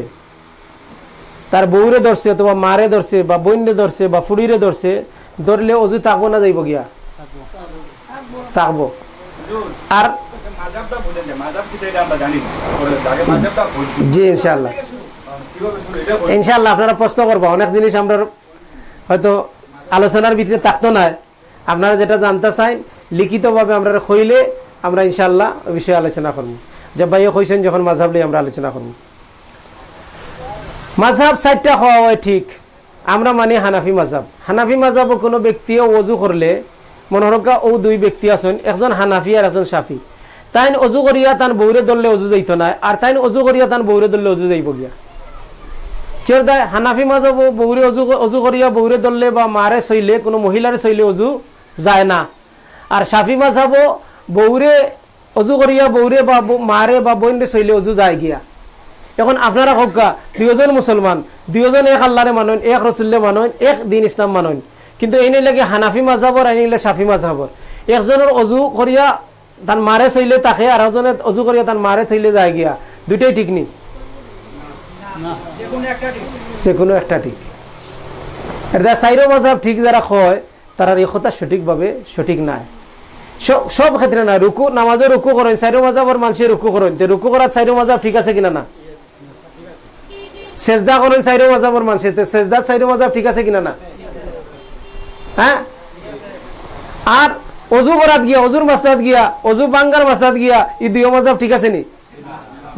তার বউরে ধরছে অথবা মারে ধরছে বা বন্যে ধরছে বা ফুড়িরে ধরছে, ধরলে অজু থাকব না যাইব গিয়া? থাকব। আর জি ইনশাল্লাহ ইনশাল্লাহ আপনারা প্রশ্ন করব, অনেক জিনিস আমরা হয়তো আলোচনার ভিতরে থাকতো না। আপনারা যেটা জানতে চাই, লিখিতভাবে আমরা কইলে আমরা ইনশাল্লাহ বিষয়ে আলোচনা করব। ভাইও কইছেন যখন মাঝাব লিয়ে আমরা আলোচনা করব। মাঝাব সাইডটা হওয়া হয় ঠিক। আমরা মানি হানাফি মাঝাব হানাফি মাঝাবও কোনো ব্যক্তিও অজু করলে মনোরকা ও দুই ব্যক্তি আছেন, একজন হানাফি আর একজন সাফি তাইন অজু করিয়া তান বৌরে দললে অজু যাইতো না, আর তাইন অজু করিয়া তান বৌরে দললে অজু যাইব গিয়া। কিয় দায় হানাফি মাঝাব বৌরে অজু অজু করিয়া বৌরে দললে বা মারে চইলে কোনো মহিলারে চইলে অজু যায় না। আর সাফি মাঝাব বৌরে অজু করিয়া বৌরে বা মারে বা বইনরে চইলে অজু যায় গিয়া। এখন আপনারা হকা দুজন মুসলমান দুজন এক আল্লাহরে মানন, এক রসুল্লে মানন, এক দিন ইসলাম মানন। কিন্তু এই লাগে হানাফি মাঝাবর এই নিলে সাফি মাঝাবর একজনের অজু করিয়া তার মারে চাইলে তাকে আর একজনে অজু করিয়া তার মারে চাইলে যায় গিয়া। দুইটাই ঠিক নেই যে কোনো একটা ঠিক এটা চাইরো মজাব ঠিক যারা কয় তারা কথা সঠিকভাবে সঠিক নাই। সব ক্ষেত্রে না রুকু নামাজে রুকু করেন, চাইরো মজাবর মানুষের রুকু করেন। রুকু করার চাইরো মজাব ঠিক আছে কিনা না? সেজদা করেন চাইরো মজাবর মানুষের তে সেজদা চাইরো মজাব ঠিক আছে কিনা না? হ্যাঁ আর অজু করাত গিয়া অজুর মাসলাত গিয়া, অজু বাঙ্গার মাসলাত গিয়া এই দুই মজাব ঠিক আছে নি?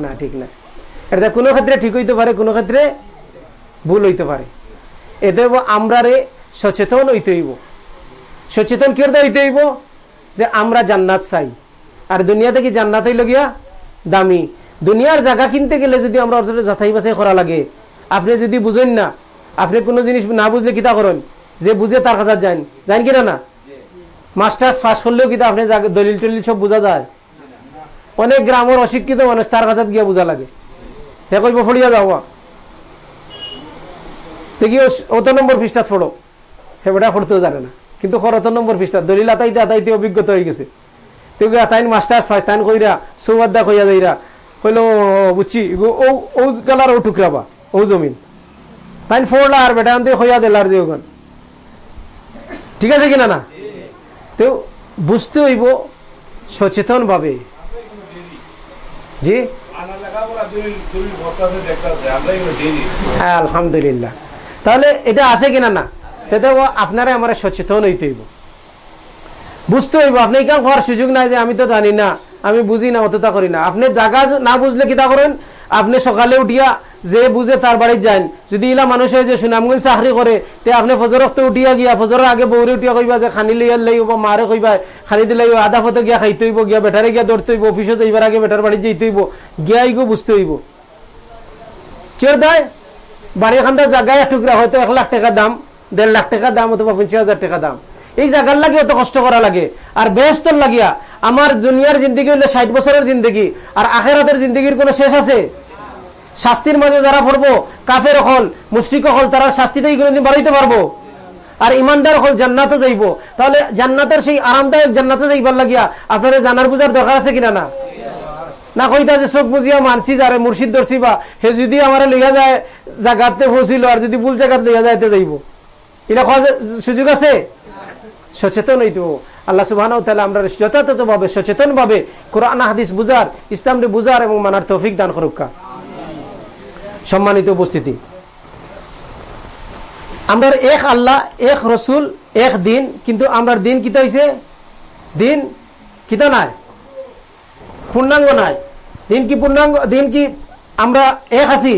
না, ঠিক না এটা কোনো ক্ষেত্রে ঠিক হইতে পারে, কোনো ক্ষেত্রে ভুল হইতে পারে। এতে আমরারে সচেতন হইতে হইব। সচেতন কেউ হইতে হইব? যে আমরা জান্নাত চাই। আর দুনিয়া থেকে জান্নাত হইল গিয়া? দামি। দুনিয়ার জায়গা কিনতে গেলে যদি আমরা অর্থটা যাচাই বাছাই করা লাগে। আপনি যদি বুঝেন না, আপনি কোনো জিনিস না বুঝলে কিতা করেন? যে বুঝে তার কাছে যান। যান কিনা না? মাস্টার্স পাস করলেও কিতা আপনি দলিল টলিল সব বোঝা যায়। অনেক গ্রামের অশিক্ষিত মানুষ তার কাছে গিয়া বোঝা লাগে। হে কইব ফড়িয়া যাওয়া দেখি অত নম্বর পৃষ্ঠাত ফোড়ো। হে বেটা ফোড়তেও জানে না। কিন্তু অত নম্বর পৃষ্ঠা দলিল আতাইতে আতাইতে অভিজ্ঞতা হয়ে গেছে। তুই তাইন মাস্টার ফাইস তাইন কইরা সৌবাদ্দা কইয়া যাইরা কইল বুঝছি ও ও গেলার ও টুকরাবা ও জমিন। তাইন ফোড়লা আর বেটা আনতে কইয়া দিলার যে ওখান ঠিক আছে কিনা না তো বুঝতে হইব সচেতন ভাবে জি? আলহামদুলিল্লাহ। তাহলে এটা আছে কিনা না? তাতে আপনারা আমার সচেতন হইতে হইব। বুঝতে হইব, আপনি কেউ হওয়ার সুযোগ নাই যে আমি তো জানি না, আমি বুঝি না, অতটা করি না। আপনি জাগা না বুঝলে কিতা করেন? আপনি সকালে উঠিয়া যে বুঝে তার বাড়িতে যান যদি ইলা মানুষ যে সুনামগঞ্জ চাকরি করে, তে আপনি ফজরক তো উঠিয়া গিয়া, ফজরের আগে বৌরে উঠিয়া কইবা যে খানি লইয়ার লাইব মারে কইবা, খানি দিলে আধা ফতে গিয়া খাইতে হইব, গিয়া বেটারে গিয়া ধরতে হইব অফিসে যাইবার আগে বেটার বাড়ি যেতে হইব, গিয়া ইগো বুঝতে হইব। কেউ দেয়? বাড়ি খান্দার জায়গায় টুকরা, হয়তো এক লাখ টাকা দাম, দেড় লাখ টাকা দাম অথবা পঞ্চাশ হাজার টাকা দাম। এই জায়গার লাগে অত কষ্ট করা লাগে। আর বেহস্তর লাগিয়া আমার দুনিয়ার জিন্দগি হইলে ষাট বছরের জিন্দগি, আর আখেরাতের জিন্দগির কোনো শেষ আছে? শাস্তির মাঝে যারা পড়ব কাফের হল, মুশ্রিক হল, তারা শাস্তিটাই কোনোদিন বাড়াইতে পারব? আর ইমানদার হল জান্নাতও যাইব। তাহলে জান্নাতের সেই আরামদায়ক জান্নাতে যাইবার লাগিয়া আপনারা জানার বুঝার দরকার আছে কিনা না? না কইতা যে চোখ বুঝিয়া মানছি যারে মুর্শিদ ধরছি বা, হে যদি আমার লইয়া যায় জায়গাতে পৌঁছিল আর যদি ভুল জায়গাতে লইয়া যায় যাইব। এটা সুযোগ আছে? সচেতন হইতো আল্লাহ সুবাহ আমরা যথাযথভাবে সচেতন ভাবে কোরআন, হাদিস বুঝার, ইসলামকে বুঝার এবং মানার তৌফিক দান করুকা। সম্মানিত উপস্থিতি। আমরা এক আল্লাহ, এক রসুল, এক দিন, কিন্তু আমরা দিন কিতা হয়েছে দিন কিতা নাই? পূর্ণাঙ্গ নাই। দিন কি পূর্ণাঙ্গ, দিন কি আমরা এক আছি?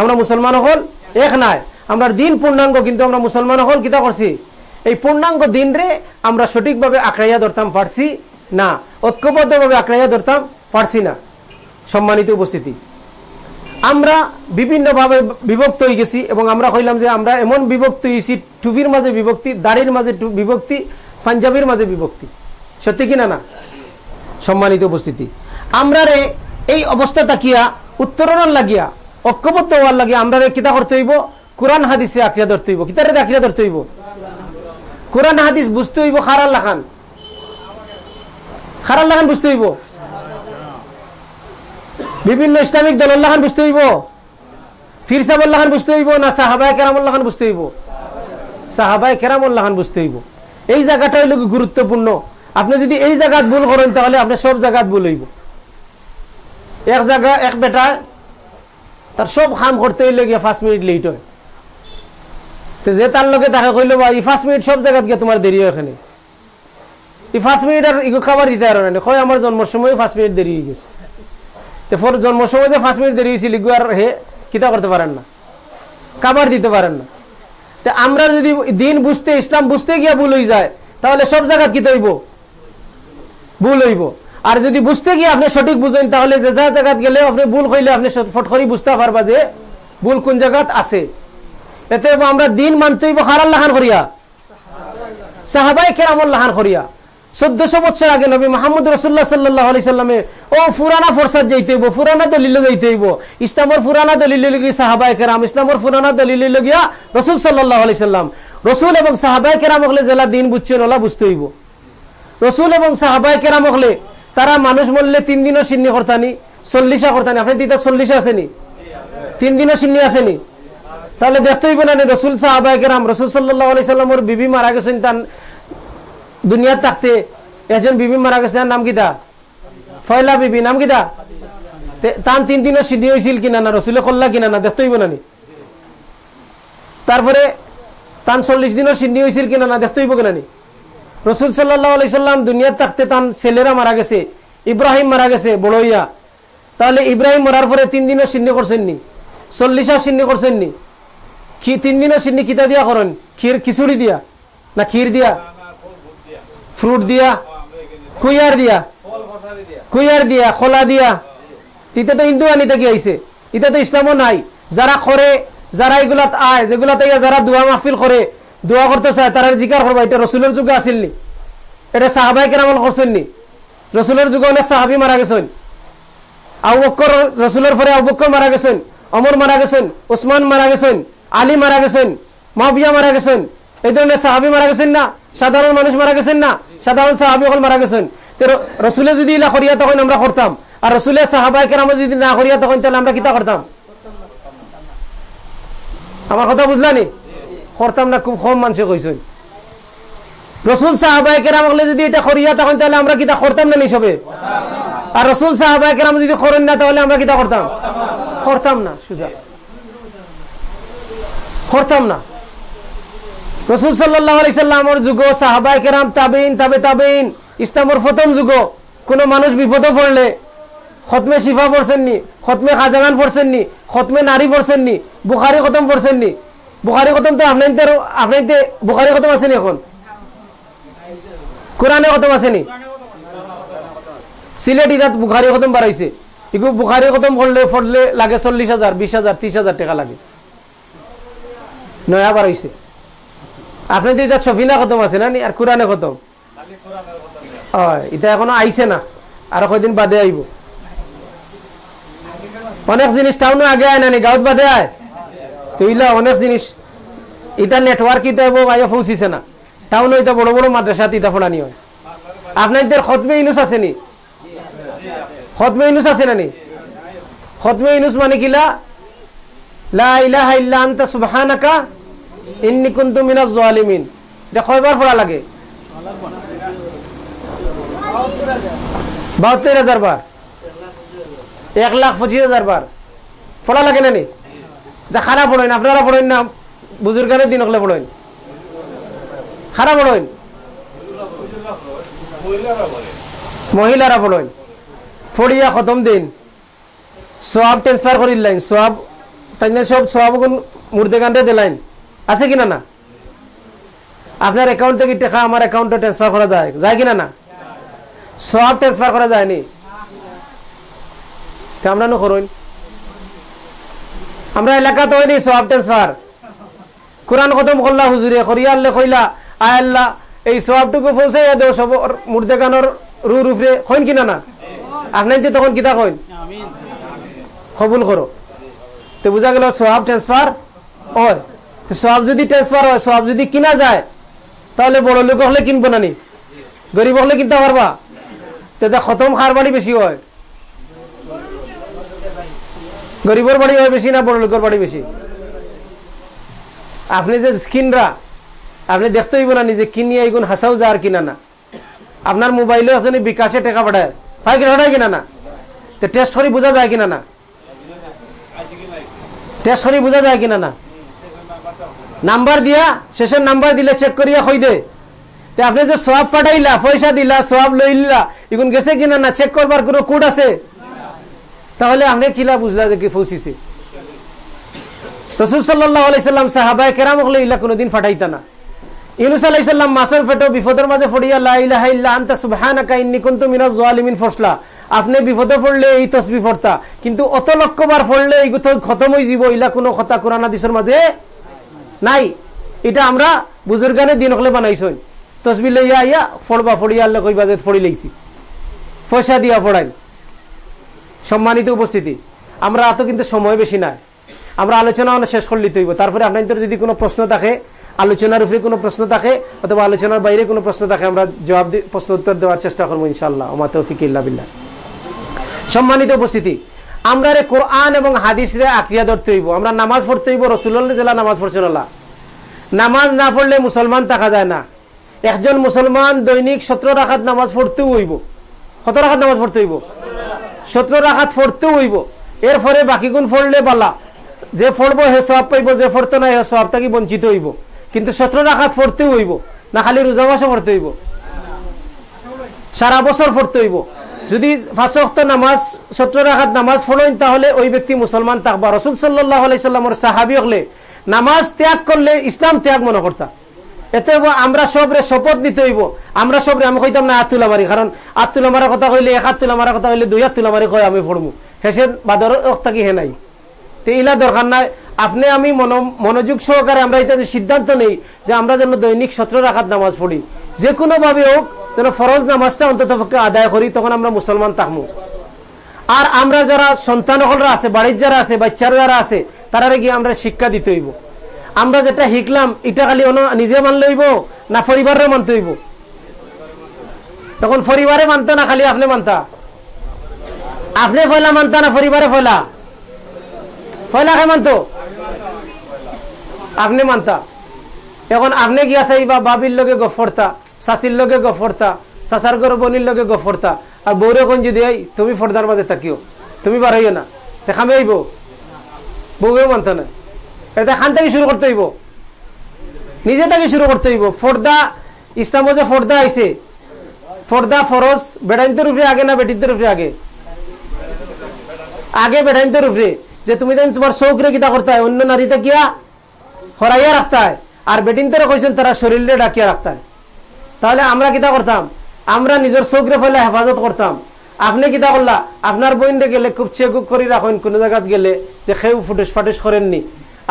আমরা মুসলমান হল এক নাই। আমরা দিন পূর্ণাঙ্গ, কিন্তু আমরা মুসলমান হল কিতা করছি? এই পূর্ণাঙ্গ দিন রে আমরা সঠিকভাবে আঁকড়াইয়া ধরতাম পারছি না। ঐক্যবদ্ধভাবে আঁকড়াইয়া ধরতাম পারছি না। সম্মানিত উপস্থিতি। আমরা বিভিন্নভাবে বিভক্ত হয়ে গেছি এবং আমরা কইলাম যে আমরা এমন বিভক্ত হয়েছি, টুপির মাঝে বিভক্তি, দাড়ির মাঝে বিভক্তি, পাঞ্জাবির মাঝে বিভক্তি। সত্যি কিনা না? সম্মানিত উপস্থিতি। আমরা রে এই অবস্থা তাকিয়া উত্তরণ লাগিয়া, ঐক্যবদ্ধ হওয়ার লাগিয়া আমরা রে কিতা করতে হইব? কোরআন হাদিসে আঁকড়িয়া ধরতে হইব। কিতারে আঁকড়িয়া ধরতে হইব? কোরআন হাদিস বুঝতে হইব খারাল লাখান খারাল লাখান বুঝতে হইব। বিভিন্ন ইসলামিক দল্লাহান বুঝতে হইব। ফির সাবল্লাহান বুঝতে হইব না সাহাবায় কেরামুল্লাহান বুঝতে হইব? সাহাবায় কেরামুল্লাহান বুঝতে হইব। এই জায়গাটা হইল গুরুত্বপূর্ণ? আপনি যদি এই জায়গাত ভুল করেন তাহলে আপনি সব জায়গাত ভুল হইব। এক জায়গা, এক বেটা, তার সব কাম করতে হইলে গিয়ে পাঁচ মিনিট লেট হয়। তো যে তার লগে তাকে কইল বা এই পাঁচ মিনিট সব জায়গাত গিয়ে তোমার দেরি হয় এখানে। এই পাঁচ মিনিট আর ইগো খাবার দিতে আর না কয় আমার জন্মের সময় পাঁচ মিনিট দেরি হয়ে গেছে। ফোর জন্ম সময় যে পাঁচ মিনিট দেরি হয়েছিল আর হে কিতা করতে পারেন না। কাবার দিতে পারেন না। তো আমরা যদি দিন বুঝতে, ইসলাম বুঝতে গিয়া ভুল হয়ে যায়, তাহলে সব জায়গায় কি হইব ভুল হইব। আর যদি বুঝতে গিয়ে আপনি সঠিক বুঝেন, তাহলে যে যা জায়গাত গেলে আপনি ভুল হইলে আপনি ফটখরি বুঝতে পারবা যে ভুল কোন জায়গাত আছে। এতে আমরা দিন মানতে হইব হারাল লাহান করিয়া। সাহাবাই কেরামল লাহান করিয়া। চোদ্দশো বছর আগে নবী মাহমুদ রসুল্লাহ সাল্লাহ আলি সাল্লামে, ও ফুরানা ফরসাদ যাইতে হইব, ফুরানা দলিল যাইতে হইব। ইসলামর ফুরানা দলিল লগিয়ে সাহাবাই কেরাম, ইসলামর ফুরানা দলিল লগিয়া রসুল সাল্লাহ আলি সাল্লাম। রসুল এবং সাহাবাই কেরাম হলে জেলা দিন বুঝছেন, ওলা বুঝতে হইব। রসুল এবং সাহাবাই কেরাম হলে তারা মানুষ মরলে তিন দিনও সিন্নি করতানি, চল্লিশা করতানি। আপনি দিতে চল্লিশে আসেনি? তিন দিনও সিন্নি আসেনি? তাহলে দেখতে হইব না রসুল সাহাবাই কেরাম, রসুল সাল্লাহ আলি সাল্লামর বিবি মারা গেছেন, তার দুনিয়ার থাকতে একজন বিবি মারা গেছে, তার নাম কিতা ফয়লা বিবি, নাম কিতা তান তিন দিনও সিদ্ধি হয়েছিল কিনা না রসুলে করলা কিনা না, দেখতে হইব নানি তারপরে তান চল্লিশ দিনও সিদ্ধি হয়েছিল কিনা না, দেখতে হইব কিনা নি? রসুল সাল্লাহ আলি সাল্লাম দুনিয়ার থাকতে তান ছেলেরা মারা গেছে, ইব্রাহিম মারা গেছে বড়ইয়া তাহলে ইব্রাহিম মরার পরে তিন দিনও সিন্নি করছেন নি? চল্লিশা সিন্নি করছেন নি তিন দিনও সিন্নি কিতা দিয়া করেন? ক্ষীর খিচুড়ি দিয়া? না ক্ষীর দিয়া? ফ্রুট দিয়া? কুইয়ার দিয়া? কুইয়ার দিয়া? খোলা দিয়া? তিতে তো হিন্দু আনিতে কি আইছে। ইটা তো ইসলামও নাই। যারা করে, যারা এগুলাত আয়, যেগুলাতে যারা দোয়া মাহফিল করে, দোয়া করতে চায়, তারা জিকার করবা। এটা রসুলের যুগে আসিল নি। এটা সাহাবাই কেরামল করছেন নি। রসুলের যুগে অনেক সাহাবি মারা গেছেন। আবক্কর রসুলের পরে আবক্কর মারা গেছেন। অমর মারা গেছেন। ওসমান মারা গেছেন। আলী মারা গেছেন মাহবিয়া মারা গেছেন, এই ধরনের সাহাবি মারা গেছেন না, সাধারণ মানুষ মারা গেছেন না, সাধারণ সাহাবি হল মারা গেছেন। রসুলে যদি ইলা করিয়া তখন আমরা করতাম, আর রসুলের সাহাবাই কেরাম যদি না করিয়া তখন তাহলে আমরা কিতা করতাম? আমার কথা বুঝলানি করতাম না, খুব কম মানুষে কইছেন। রসুল হলে যদি এটা করিয়া তখন তাহলে আমরা কিতা করতাম না নিসবে আর রসুল সাহাবাই কেরাম যদি করেন না তাহলে আমরা কিতা করতাম? করতাম না, সুজা। করতাম না। রসুল সাল্লাহ আলি যুগ সাহাবাই কেরাম তাবেইন তাবে তাবেইন ইসলামর প্রথম যুগ, কোনো মানুষ বিপদে পড়লে খতমে শিফা পড়ছেন নি খতমে খাজাগান পড়ছেন নি খতমে নারী পড়ছেন নি বুখারি খতম পড়ছেন নি বুখারি খতম তো আপনাদের আপনাদের বুখারি খতম আছে নি এখন। কোরআনে খতম আছে নি সিলেট ইরাত বুখারি খতম বাড়াইছে ইগু বুখারি খতম করলে ফটলে লাগে চল্লিশ হাজার, বিশ হাজার, ত্রিশ হাজার টাকা লাগে। নয়া বাড়াইছে আপনাদের এটা সফিনা খতম আছে না নি? আর কোরআনে খতম। এটা এখনও আইছে না। আর কয়দিন বাদে আইব। অনেক জিনিস টাউনে আগে আয় নানি গাঁত বাদে আয়। তো ইলা অনেক জিনিস। এটা নেটওয়ার্ক এবং আগে পৌঁছিছে না। টাউনে এটা বড় বড় মাদ্রাসাত ইটা ফোড়ানি হয়। আপনাদের খতমে ইনুস আছে নি? খতমে ইনুস আছে নানি খতমে ইনুস মানে কিলা লা ইলাহা ইল্লা আনতা সুবহানাকা লাগে? এক লাখ লাগে আপনারা পড়েন না, বুজুর্গানের দিন হলে পড়েন। খারাপ পড়েন। মহিলারা পড়েন। ফড়িয়া খতম দিন। সোয়াব ট্রান্সফার করিলেন সোয়াব তাই সব সোয়াব মুর্দে গান্ডে দিলেন আছে কিনা না? আপনার অ্যাকাউন্ট থেকে টাকা আমার অ্যাকাউন্টে ট্রান্সফার করা যায়। যায় কিনা না? সব ট্রান্সফার করা যায়নি। আমরা নো আমরা এলাকাতে হয়নি সব ট্রান্সফার কোরআন খতম করলা হুজুরে করিয়া কইলা আয় আল্লাহ এই সবটুকু পৌঁছে দেও সব গানোর রু রুফরে। কইন কিনা না? আপনার তখন কিতা কইন? কবুল করো। তো বুঝা গেল সব ট্রান্সফার হয়। তো সব যদি ট্রান্সফার হয়, সব যদি কিনা যায়, তাহলে বড় লোক হলে কিনবো না নি? গরিব হলে কিনতে পারবা? তাতে খতম খার বাড়ি বেশি হয়। গরিবর বাড়ি হয় বেশি না বড় লোকের বাড়ি বেশি? আপনি যে স্কিনরা, আপনি দেখতে হইব না নিজে কিনি এইগুণ হাসাও যা আর কিনা না। আপনার মোবাইলে আছে বিকাশে টাকা পাঠায়। ফাই কিনা পাঠায় কিনা না? তো টেস্ট করে বোঝা যায় কিনা না? টেস্ট করে বোঝা যায় কিনা না? নাম্বার দিয়া, শেষের নাম্বার দিলে চেক করিয়া হই দে। আপনি যে সব পাঠাইলা, পয়সা দিলা সব লইলা এখন গেছে কিনা না চেক করবার কোনো কোড আছে? তাহলে আপনি কিলা বুঝলা যে কি ফৌসিছে? রসুল সাল্লাহ আলাইসাল্লাম সাহাবায় কেরাম হলে ইলা কোনোদিন ফাটাইতা না। ইউনুস আলাইসাল্লাম মাসের ফেটো বিপদের মাঝে ফড়িয়া লাইলাহা ইল্লা আনতা, সুবহানাকা ইন্নী কুনতু মিনাজ জালিমিন ফসলা। আপনি বিপদে পড়লে এই তসবি ফরতা কিন্তু অত লক্ষবার পড়লে এই খতম হয়ে যাব ইলা কোনো কথা কোরআন হাদিসের মাঝে নাই। এটা আমরা বুজুর্গানে দিন হলে বানাইছই। তসবি লইয়া আইয়া ফড়বা ফড়িয়া আল্লাহ কইবা যে ফড়ি লইছি। পয়সা দিয়া ফড়াই। সম্মানিত উপস্থিতি, আমরা এত কিন্তু সময় বেশি নাই। আমরা আলোচনা শেষ করলে তৈব তারপরে আপনাদের যদি কোনো প্রশ্ন থাকে, আলোচনার উপরে কোনো প্রশ্ন থাকে, অথবা আলোচনার বাইরে কোনো প্রশ্ন থাকে, আমরা জবাব প্রশ্ন উত্তর দেওয়ার চেষ্টা করব ইনশাল্লাহ ওমা তৌফিক বিল্লাহ। সম্মানিত উপস্থিতি আমরা রে কোরআন এবং হাদিস রে আক্রিয়া ধরতে হইব। আমরা নামাজ পড়তে হইব রসুল্লাহ জেলা নামাজ পড়ছেন নামাজ না পড়লে মুসলমান থাকা যায় না। একজন মুসলমান দৈনিক সতেরো রাখাত নামাজ পড়তেও হইব। কত রাখাত নামাজ পড়তে হইব? সতেরো রাখাত পড়তেও হইব। এরপরে বাকি গুণ পড়লে বালা। যে পড়ব হে সব পাইব, যে পড়তো না হে সব তাকে বঞ্চিত হইব। কিন্তু সতেরো রাখাত পড়তেও হইব, না খালি রোজা মাসে পড়তে হইব। সারা বছর পড়তে হইব। যদি ফাঁসক্ত নামাজ সতেরো রাখাত নামাজ পড়েন, তাহলে ওই ব্যক্তি মুসলমান থাকবা। রসুল সাল্লাহ সাহাবি হলে নামাজ ত্যাগ করলে ইসলাম ত্যাগ মনে করতা। এতে আমরা সবরে শপথ নিতে হইব। আমরা সবরে, আমি কইতাম না আতুলা মারি কারণ আতুলা মারার কথা কইলে, এক আতুলা মারার কথা কইলে দুই আতুলা মারি কয়, আমি পড়ব হেসে বাদর থাকি হে নাই? তো ইলা দরকার নাই। আপনি, আমি মনোযোগ সহকারে আমরা এটা সিদ্ধান্ত নেই যে আমরা যেন দৈনিক সতেরো রাখাত নামাজ পড়ি। যে কোনো ভাবে হোক যেন ফরজ নামাজটা অন্তত আদায় করি, তখন আমরা মুসলমান থাকব আর আমরা যারা সন্তান হলরা আছে, বাড়ির যারা আছে, বাচ্চারা যারা আছে তারা গিয়ে আমরা শিক্ষা দিতে হইব। আমরা যেটা শিখলাম, এটা খালি নিজে মানলে হইব, না পরিবারে মানতে হইব? তখন পরিবারে মানতো না খালি আপনি মানতা? আপনি ফয়লা মানতা না পরিবারে ফয়লা? ফয়লা খে মানতো? আপনি মানতা। এখন আপনি গিয়া চাইবা, বাবির লগে গফরতা। শাশির লগে গফরতা শাশার গর বনির লগে গফরতা, আর বৌরে কোন যদি তুমি ফর্দার মাঝে থাকিও। তুমি বার হইও না। দেখামে আইব। বউও মানতো না। এটা খান থেকে শুরু করতে হইব। নিজে থেকে শুরু করতে হইব। ফর্দা, ইসলাম যে ফর্দা আইছে, ফর্দা ফরজ বেড়াইনতের উপরে আগে না বেটিনতের উপরে আগে? আগে বেড়াইনতের উপরে যে তুমি দেন তোমার চৌকরে কিতা করতে হয়, অন্য নারীতে কিয়া? হরাইয়া রাখতে হয়। আর বেটিনতের কইছেন, তারা শরীরে ডাকিয়া রাখতে হয়। তাহলে আমরা কিতা করতাম? আমরা নিজের চৌকরে ফেলে হেফাজত করতাম। আপনি কিতা করলা? আপনার বইনরে গেলে খুব চেক করে রাখেন, কোনো জায়গাত গেলে যে সেও ফুটুস ফাটুস করেননি।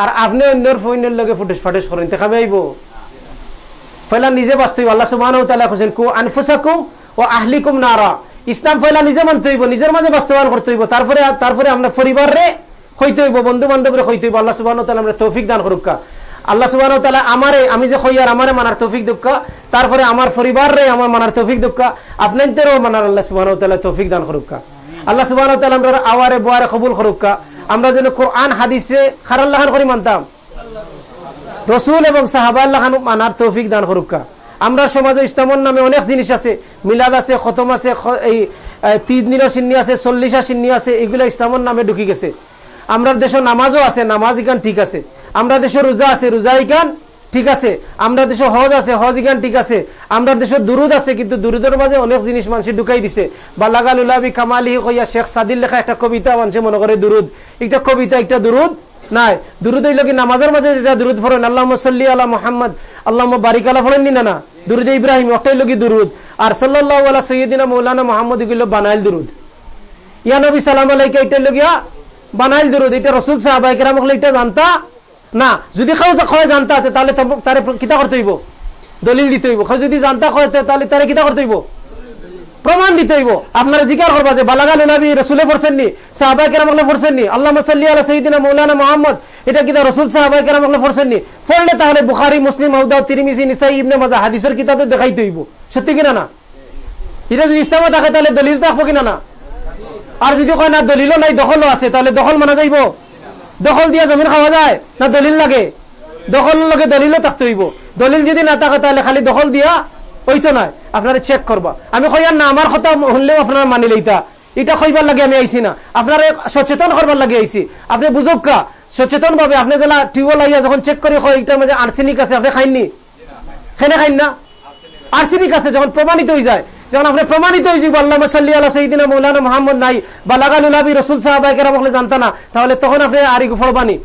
আর আপনি অন্যর ফইনের লগে ফুটেস ফাটেস করেন দেখাবে আইব ফেলা নিজে বাঁচতে আল্লাহ সুবাহ খুঁজেন কু আনফুসাকুম ও আহলিকুম নারা। ইসলাম ফেলা নিজে মানতে হইব, নিজের মাঝে বাস্তবায়ন করতে হইব। তারপরে তারপরে আমরা পরিবার রে হইতে হইব বন্ধু বান্ধবরে হইতে হইব। আল্লাহ সুবাহ আমরা তৌফিক দান করুকা আল্লাহ সুবাহ আমারে, আমি যে হইয়ার আমারে মানার তৌফিক দুঃখা তারপরে আমার পরিবার রে আমার মানার তৌফিক দুঃখা আপনাদেরও মানার আল্লাহ সুবাহ তৌফিক দান করুকা আল্লাহ সুবাহ আমরা আওয়ারে বোয়ারে কবুল করুকা আমরা যেন কোরআন, হাদিসে খারাল্লাহান করে মানতাম। রসুল এবং সাহাবাল্লাহান মানার তৌফিক দান করুকা আমরা সমাজে ইসলামর নামে অনেক জিনিস আছে। মিলাদ আছে, খতম আছে এই তিন দিনের সিন্নি আছে, চল্লিশা সিন্নি আছে, এগুলো ইসলামর নামে ঢুকি গেছে। আমরা দেশের নামাজও আছে, নামাজ ইকান ঠিক আছে। আমরা দেশের রোজা আছে রোজা ইকান ঠিক আছে। আমরা দেশে হজ আছে হজ ইগান ঠিক আছে। আমরা দেশের দুরুদ আছে, কিন্তু দুরুদের মাঝে অনেক জিনিস মানুষ ঢুকাই দিছে। বা লাগাল উলাবি কামালি কইয়া শেখ সাদির লেখা একটা কবিতা মানুষে মনে করে দুরুদ। একটা কবিতা, একটা দুরুদ? নাই। দুরুদ হইল কি নামাজের মাঝে এটা দুরুদ ফরেন আল্লাহ সাল্লি আল্লাহ মোহাম্মদ আল্লাহ বারিকালা ফরেননি না না দুরুদ ইব্রাহিম ওটাই লোক দুরুদ। আর সাল্লাহ আল্লাহ সৈয়দিনা মৌলানা মোহাম্মদ বানাইল দুরুদ। ইয়া নবী সালাম আলাইকা, এটা লগিয়া বানাইল দুরুদ এটা রসুল সাহাবাই কেরাম এটা জানতা? না, যদি খাও খয় জানতা তাহলে তারে কিতা করতে হইব দলিল দিতে হইব যদি জানতা খয় তাহলে তারে কিতা করতে হইব প্রমাণ দিতে হইব আপনারা জিকার করবা যে বালাগাল নবী, রসুলে পড়ছেননি সাহাবাই কেরামকলে পড়ছেননি আল্লাহ সাল্লি আল্লাহ সঈদিনা মৌলানা মোহাম্মদ, এটা কিতা রসুল সাহাবাই কেরামকলে পড়ছেননি পড়লে তাহলে বুখারি, মুসলিম মৌদা তিরিমিসি নিসাই, ইবনে মাজা হাদিসের কিতাবে দেখাইতে হইব। সত্যি কিনা না? এটা যদি ইসলামে থাকে, তাহলে দলিল থাকব কিনা না? আর যদি কয় না দলিলও নাই দখলও আছে তাহলে দখল মানা যাইব। দখল দিয়া জমিন খাওয়া যায় না দলিল লাগে? দখল লাগে দলিলও থাকতে হইব। দলিল যদি না থাকে তাহলে খালি দখল দিয়া ওইতো নাই আপনারা চেক করবা। আমি কইয়ার না আমার কথা শুনলেও আপনারা মানি লইতা। এটা কইবার লাগে আমি আইছি না। আপনারা সচেতন করবার লাগে আইছি। আপনি বুঝক কা? সচেতন ভাবে আপনি যেলা টিউবওয়েল আইয়া যখন চেক করে হয় এটার মাঝে আর্সেনিক আছে আপনি খাইননি? খেনে খাইন না? আর্সেনিক আছে। যখন প্রমাণিত হয়ে যায় যখন আপনি প্রমাণিত হয়ে যাবে আল্লাহ সাল্লি আল্লাহ সঈদিনা মৌলানা মোহাম্মদ নাই, বা লাগালুলাবি রসুল সাহাবাই কেরাম হলে জানতা না, তাহলে তখন আপনি আরি ফরবানি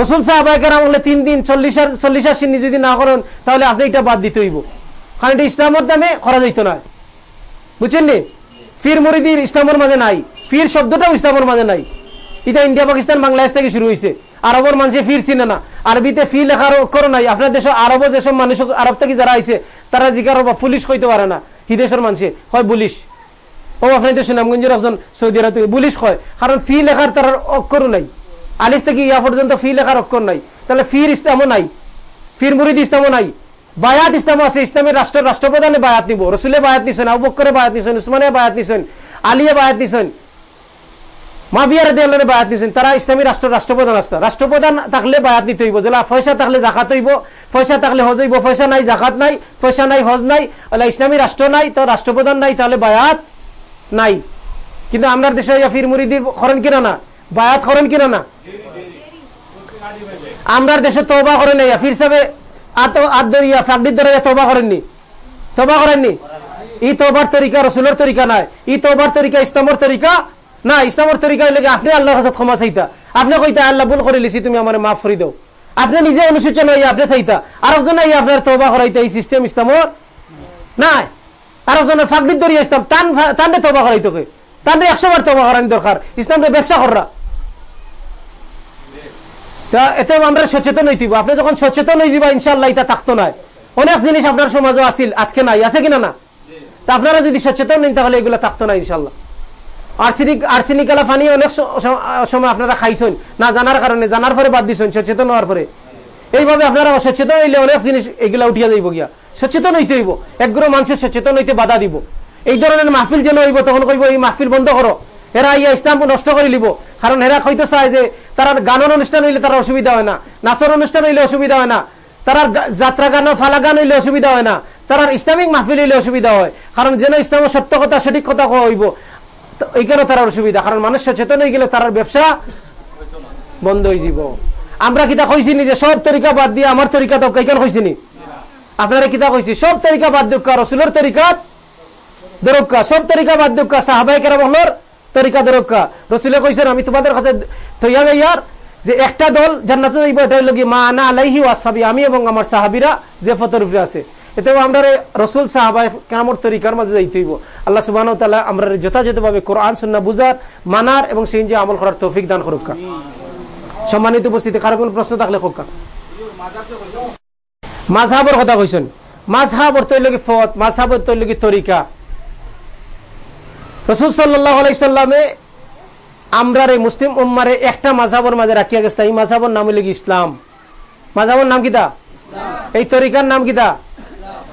রসুল সাহাবাই কেরাম হলে তিন দিন চল্লিশার চল্লিশার সিন্নি যদি না করেন, তাহলে আপনি এটা বাদ দিতে হইব। কারণ এটা ইসলামের দামে করা যাইত না। বুঝছেন নি? ফির মরিদির ইসলামের মাঝে নাই। ফির শব্দটাও ইসলামের মাঝে নাই। এটা ইন্ডিয়া, পাকিস্তান, বাংলাদেশ থেকে শুরু হয়েছে আরবের মানুষে ফির চিনে না। আরবিতে ফি লেখার অক্ষর নাই। আপনার দেশ আরব যেসব মানুষ আরব থেকে যারা আইছে, তারা জিকার বা পুলিশ কইতে পারে না। হিদেশের মানুষে হয় বুলিশ ও আপনার দেশ সুনামগঞ্জের একজন সৌদি আরব থেকে বুলিশ হয় কারণ ফি লেখার তার অক্ষরও নাই। আলিফ থেকে ইয়া পর্যন্ত ফি লেখার অক্ষর নাই। তাহলে ফির ইসলামও নাই ফির মুরিদ ইসলামও নাই, বায়াত ইসলাম আছে ইসলামের রাষ্ট্র রাষ্ট্রপ্রধানে বায়াত নিব রসুলে বায়াত নিছেন আবু বক্করে বায়াত নিছেন উসমানে বায়াত নিছেন আলিয়া বায়াত নিছেন মাভিয়ার দেওয়ালের বায়াত নিছেন তারা ইসলামী রাষ্ট্র, রাষ্ট্রপ্রধান আসতা রাষ্ট্রপ্রধান থাকলে বায়াত নিতে হইব যেলা পয়সা থাকলে জাকাত হইব পয়সা থাকলে হজ হইব পয়সা নাই জাকাত নাই পয়সা নাই হজ নাই ওলা ইসলামী রাষ্ট্র নাই, তো রাষ্ট্রপ্রধান নাই, তাহলে বায়াত নাই। কিন্তু আমরা দেশে ফির মুরিদির করেন কিনা না? বায়াত করেন কিনা না? আমরার দেশে তবা করেন নাই ফির সাহেবে আদরিয়া ফাগডির দ্বারা তবা করেননি। তবা করেননি? ই তোবার তরিকা, রসুলের তরিকা নাই। ই তোবার তরিকা, ইসলামর তরিকা না, ইসলামর তরিকা হইলে আপনি আল্লাহর কাছে ক্ষমা চাইতা। আপনি কইতা, আল্লাহ ভুল করে লিছি তুমি আমার মাফ করে দাও। আপনি নিজে অনুসূচন হইয়া আপনি চাইতা। আর একজন আপনার তবা করাইতা, এই সিস্টেম ইসলামর নাই। আর একজনের ফাগডির দরিয়া ইসলাম টান টানলে তবা করাইতকে টানলে একশো বার তবা করানি দরকার। ইসলামকে ব্যবসা করা তা এতে আমরা সচেতন হইতিব। আপনি যখন সচেতন হয়ে যাবা ইনশাল্লাহ এটা থাকতো নাই অনেক জিনিস আপনার সমাজও আসিল, আজকে নাই। আছে কিনা না? তা আপনারা যদি সচেতন নেন তাহলে এগুলো থাকতো না ইনশাল্লাহ আর্সেনিক আর্সেনিক আলা পানি অনেক সময় আপনারা খাইছেন। না জানার কারণে জানার পরে বাদ দিছেন, সচেতন হওয়ার পরে এইভাবে আপনারা অসচেতন হইলে অনেক জিনিস এগুলা উঠিয়া যাইব গিয়া। সচেতন হইতে হইব। একগ্রহ মানুষের সচেতন হইতে বাধা দিব। এই ধরনের মাহফিল যেন হইব, তখন কইব, এই মাহফিল বন্ধ করো। এরা ইয়া ইসলাম নষ্ট করে লিব। কারণ এরা হয়তো চায় যে, তারা গানের অনুষ্ঠান হইলে তারা অসুবিধা হয় না। নাচর অনুষ্ঠান হইলে অসুবিধা হয় না। তারা যাত্রা গান, ফালা গান হইলে অসুবিধা হয় না। তারা ইসলামিক মাহফিল হইলে অসুবিধা হয়। কারণ যেন ইসলামের সত্য কথা, সঠিক কথা হইব। এইখানে তার অসুবিধা, কারণ মানুষ সচেতন হয়ে গেলে তার ব্যবসা বন্ধ হয়ে যাব আমরা কিতা কইছিনি যে সব তরিকা বাদ দিয়ে আমার তরিকা তো কেন কইছিনি আপনারা কিতা কইছি? সব তরিকা বাদ দিক রসুলের তরিকা দরক্কা সব তরিকা বাদ দিক সাহাবাই কেরা তরিকা দরক্কা রসুলে কইছেন, আমি তোমাদের কাছে তৈয়া যাই আর যে একটা দল জান্নাতে যাইব এটা কি মা আনা আলাইহি ওয়াসাবি আমি এবং আমার সাহাবিরা যে ফতর আছে। এতেও আমরা রসুল সাহাবাই কেমন তরিকার মাঝে যাইতে হইব। আল্লাহ সুবাহ তালা আমরা যথাযথভাবে কোরআন সুন্না বুঝার, মানার এবং সেই যে আমল করার তৌফিক দান করুকা। সম্মানিত উপস্থিতি, কারও কোন প্রশ্ন থাকলে হোকা মাঝহাবর কথা কইছেন। মাঝহাবর তৈল কি ফত মাঝহাবর তৈল কি তরিকা। রসুল সাল্লাহ আলাইসাল্লামে আমরা রে মুসলিম উম্মারে একটা মাঝহাবর মাঝে রাখিয়া গেছে এই মাঝহাবর নাম হইল ইসলাম। মাঝহাবর নাম কিতা এই তরিকার নাম কিতা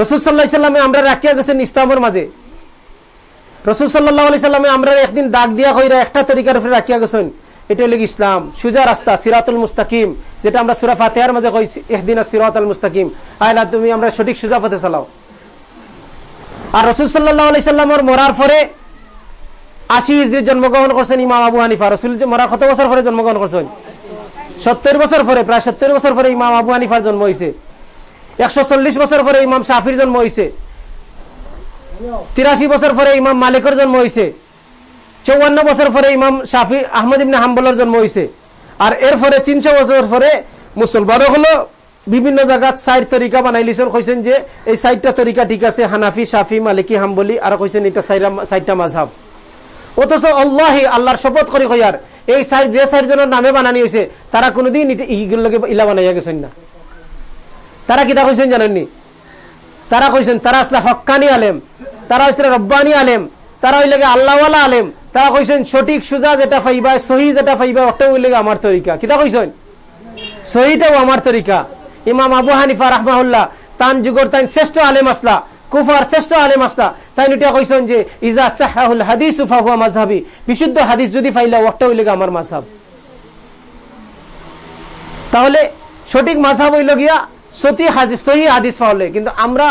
রসুল সাল্লাহ সাল্লামে আমরা রাখিয়া গেছেন ইসলামের মাঝে। রসুল সাল্লাহ সাল্লামে আমরা একদিন দাগ দিয়া হইরা একটা তরিকার উপরে রাখিয়া গেছেন। এটা হলো ইসলাম। সুজা রাস্তা, সিরাতুল মুস্তাকিম, যেটা আমরা সুরা ফাতেহার মাঝে কইছি একদিন সিরাত আল মুস্তাকিম আয়লা তুমি আমরা সঠিক সুজা পথে চালাও। আর রসুল সাল্লাহ আলি সাল্লামর মরার পরে আশি ইজরে জন্মগ্রহণ করছেন ইমাম আবু হানিফা। রসুল মরার কত বছর পরে জন্মগ্রহণ করছেন? সত্তর বছর পরে, প্রায় সত্তর বছর পরে ইমাম আবু হানিফার জন্ম হয়েছে একশো চল্লিশ বছর পরে ইমাম শাফির জন্ম হয়েছে তিরাশি বছর পরে ইমাম মালিকের জন্ম হয়েছে চৌয়ান্ন বছর পরে ইমাম শাফি, আহমদ ইবনে হাম্বলের জন্ম হয়েছে আর এর পরে তিনশো বছর পরে মুসলমান হলো, বিভিন্ন জায়গাত সাইড তরিকা বানাই লিছেন কইছেন যে, এই সাইডটা তরিকা ঠিক আছে, হানাফি, শাফি, মালিকি, হাম্বলি, আর কইছেন এটা সাইডটা মাঝহাব। অথচ আল্লাহ, আল্লাহর শপথ করি কইয়ার, এই সাইড যে সাইড জনের নামে বানানি হয়েছে তারা কোনোদিন ইগুলোকে ইলা বানাইয়া গেছেন না। তারা কিতা কইছেন জানেননি? তারা কইছেন, তারা আসলে হকানি আলেম, তারা আসলে রব্বানি আলেম, তারা হইলে আল্লাহওয়ালা আলেম। তারা কইছেন, সঠিক সুজা যেটা ফাইবা সহি যেটা ফাইবা ওটাও হইলে আমার তরিকা। কিতা কইছেন? সহিটাও আমার তরিকা। ইমাম আবু হানিফা রাহমাহুল্লাহ, তান যুগর তাই শ্রেষ্ঠ আলেম আসলা, কুফার শ্রেষ্ঠ আলেম আসলা তাই এটা কইছেন যে, ইজা সাহাহুল হাদিস উফাহুয়া মাযহাবি বিশুদ্ধ হাদিস যদি ফাইলা ওটা হইলে আমার মাযহাব। তাহলে সঠিক মাযহাব হইল গিয়া সতি সহি হাদিস পাওয়ালে কিন্তু আমরা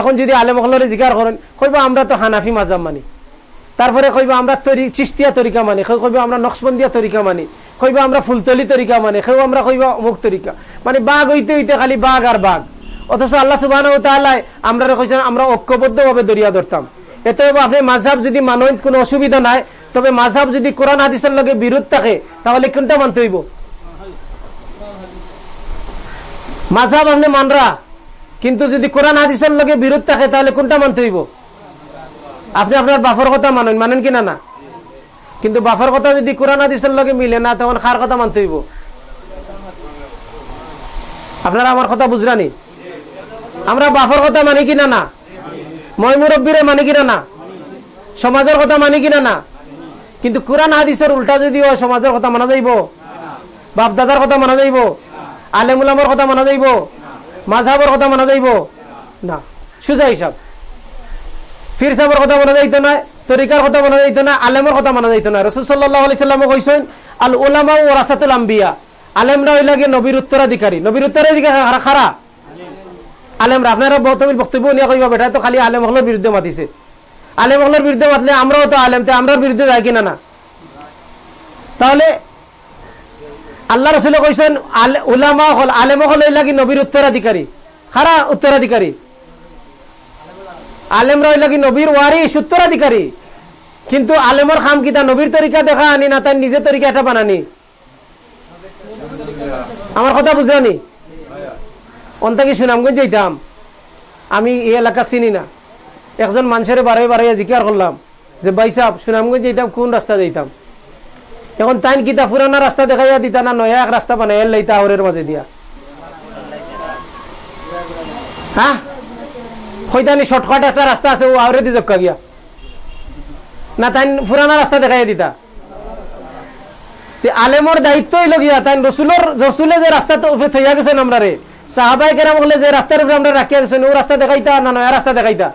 এখন যদি আলেম হলরে জিকার করেন, কইবা আমরা তো হানাফি মাজাব মানি। তারপরে কইবা আমরা তরি চিস্তিয়া তরিকা মানি কইবা আমরা নকশবন্দিয়া তরিকা মানি, কইবা আমরা ফুলতলি তরিকা মানি কেউ আমরা কইবা অমুক তরিকা। মানে বাঘ হইতে হইতে খালি বাঘ আর বাঘ। অথচ আল্লাহ সুবাহ আমরা কইছেন, আমরা ঐক্যবদ্ধ ভাবে দরিয়া ধরতাম। এতে আপনি মাঝহাব যদি মানব কোনো অসুবিধা নাই, তবে মাঝহাব যদি কোরআন, হাদিসের লগে বিরোধ থাকে, তাহলে কোনটা মানতে হইব? মাঝাব আপনি মানরা। কিন্তু যদি কোরআন, হাদিসের লগে বিরোধ থাকে, তাহলে কোনটা মানতে হইব? আপনি আপনার বাফর কথা মানেন মানেন কিনা না? কিন্তু বাফর কথা যদি কোরআন, হাদিসের লগে মিলে না, তখন খার কথা মানতে হইব। আপনারা আমার কথা বুঝরানি? আমরা বাফর কথা মানি কিনা না? মই মুরব্বীরে মানি কিনা না? সমাজের কথা মানি কিনা না? কিন্তু কোরআন, হাদিসের উল্টা যদি সমাজের কথা মানা যাইব? বাপ দাদার কথা মানা যাইব? আলেমুলামর কথা মানা যাইব? মাঝহাবর কথা মানা যাইব? না। সুজা হিসাব। ফির সাহেবের কথা মানা যাইতো না, তরিকার কথা মানা যাইতো না, আলেমের কথা মানা যাইতো না। রসুল সাল্লাহ আলি সাল্লাম কইছেন আল উলামা ও রাসাতুল আম্বিয়া আলেমরা হইল গিয়ে নবীর উত্তরাধিকারী। নবীর উত্তরাধিকারী খারা আলেমরা। আপনারা বক্তব্য বক্তব্য নিয়ে কইবা বেটা, তো খালি আলেম হলের বিরুদ্ধে মাতিছে। আলেম হলের বিরুদ্ধে মাতলে আমরাও তো আলেম, তো আমরার বিরুদ্ধে যাই কিনা না? তাহলে আল্লাহ রসুল কইছেন উলামা হল আলেম হল লাগি নবীর উত্তরাধিকারী। খারা উত্তরাধিকারী। আলেমরা লাগি নবীর ওয়ারিস উত্তরাধিকারী। কিন্তু আলেমর খাম কিতা নবীর তরিকা দেখা আনি না তাই নিজের তরিকা এটা বানানি? আমার কথা বুঝানি অন্তাকি সুনামগঞ্জ যাইতাম? আমি এই এলাকা চিনি না। একজন মানুষের বারে বারে জিকার করলাম যে, ভাই সাহ সুনামগঞ্জ যাইতাম, কোন রাস্তা যাইতাম? এখন তাইন কিতা পুরানা রাস্তা দেখাইয়া দিতা না, নয়া এক রাস্তা বানাই লাইতা আহরের মাঝে দিয়া। হ্যাঁ হইতানি শর্টকাট একটা রাস্তা আছে, ও আহরে দি জক্কা গিয়া। না, তাইন পুরানা রাস্তা দেখাইয়া দিতা। আলেমর দায়িত্ব হইল গিয়া তাই রসুলের রসুলে যে রাস্তা থইয়া গেছেন আমরা রে সাহাবাই কেরাম হলে যে রাস্তার উপরে আমরা রাখিয়া গেছেন ও রাস্তা দেখাইতা না, নয়া রাস্তা দেখাইতা?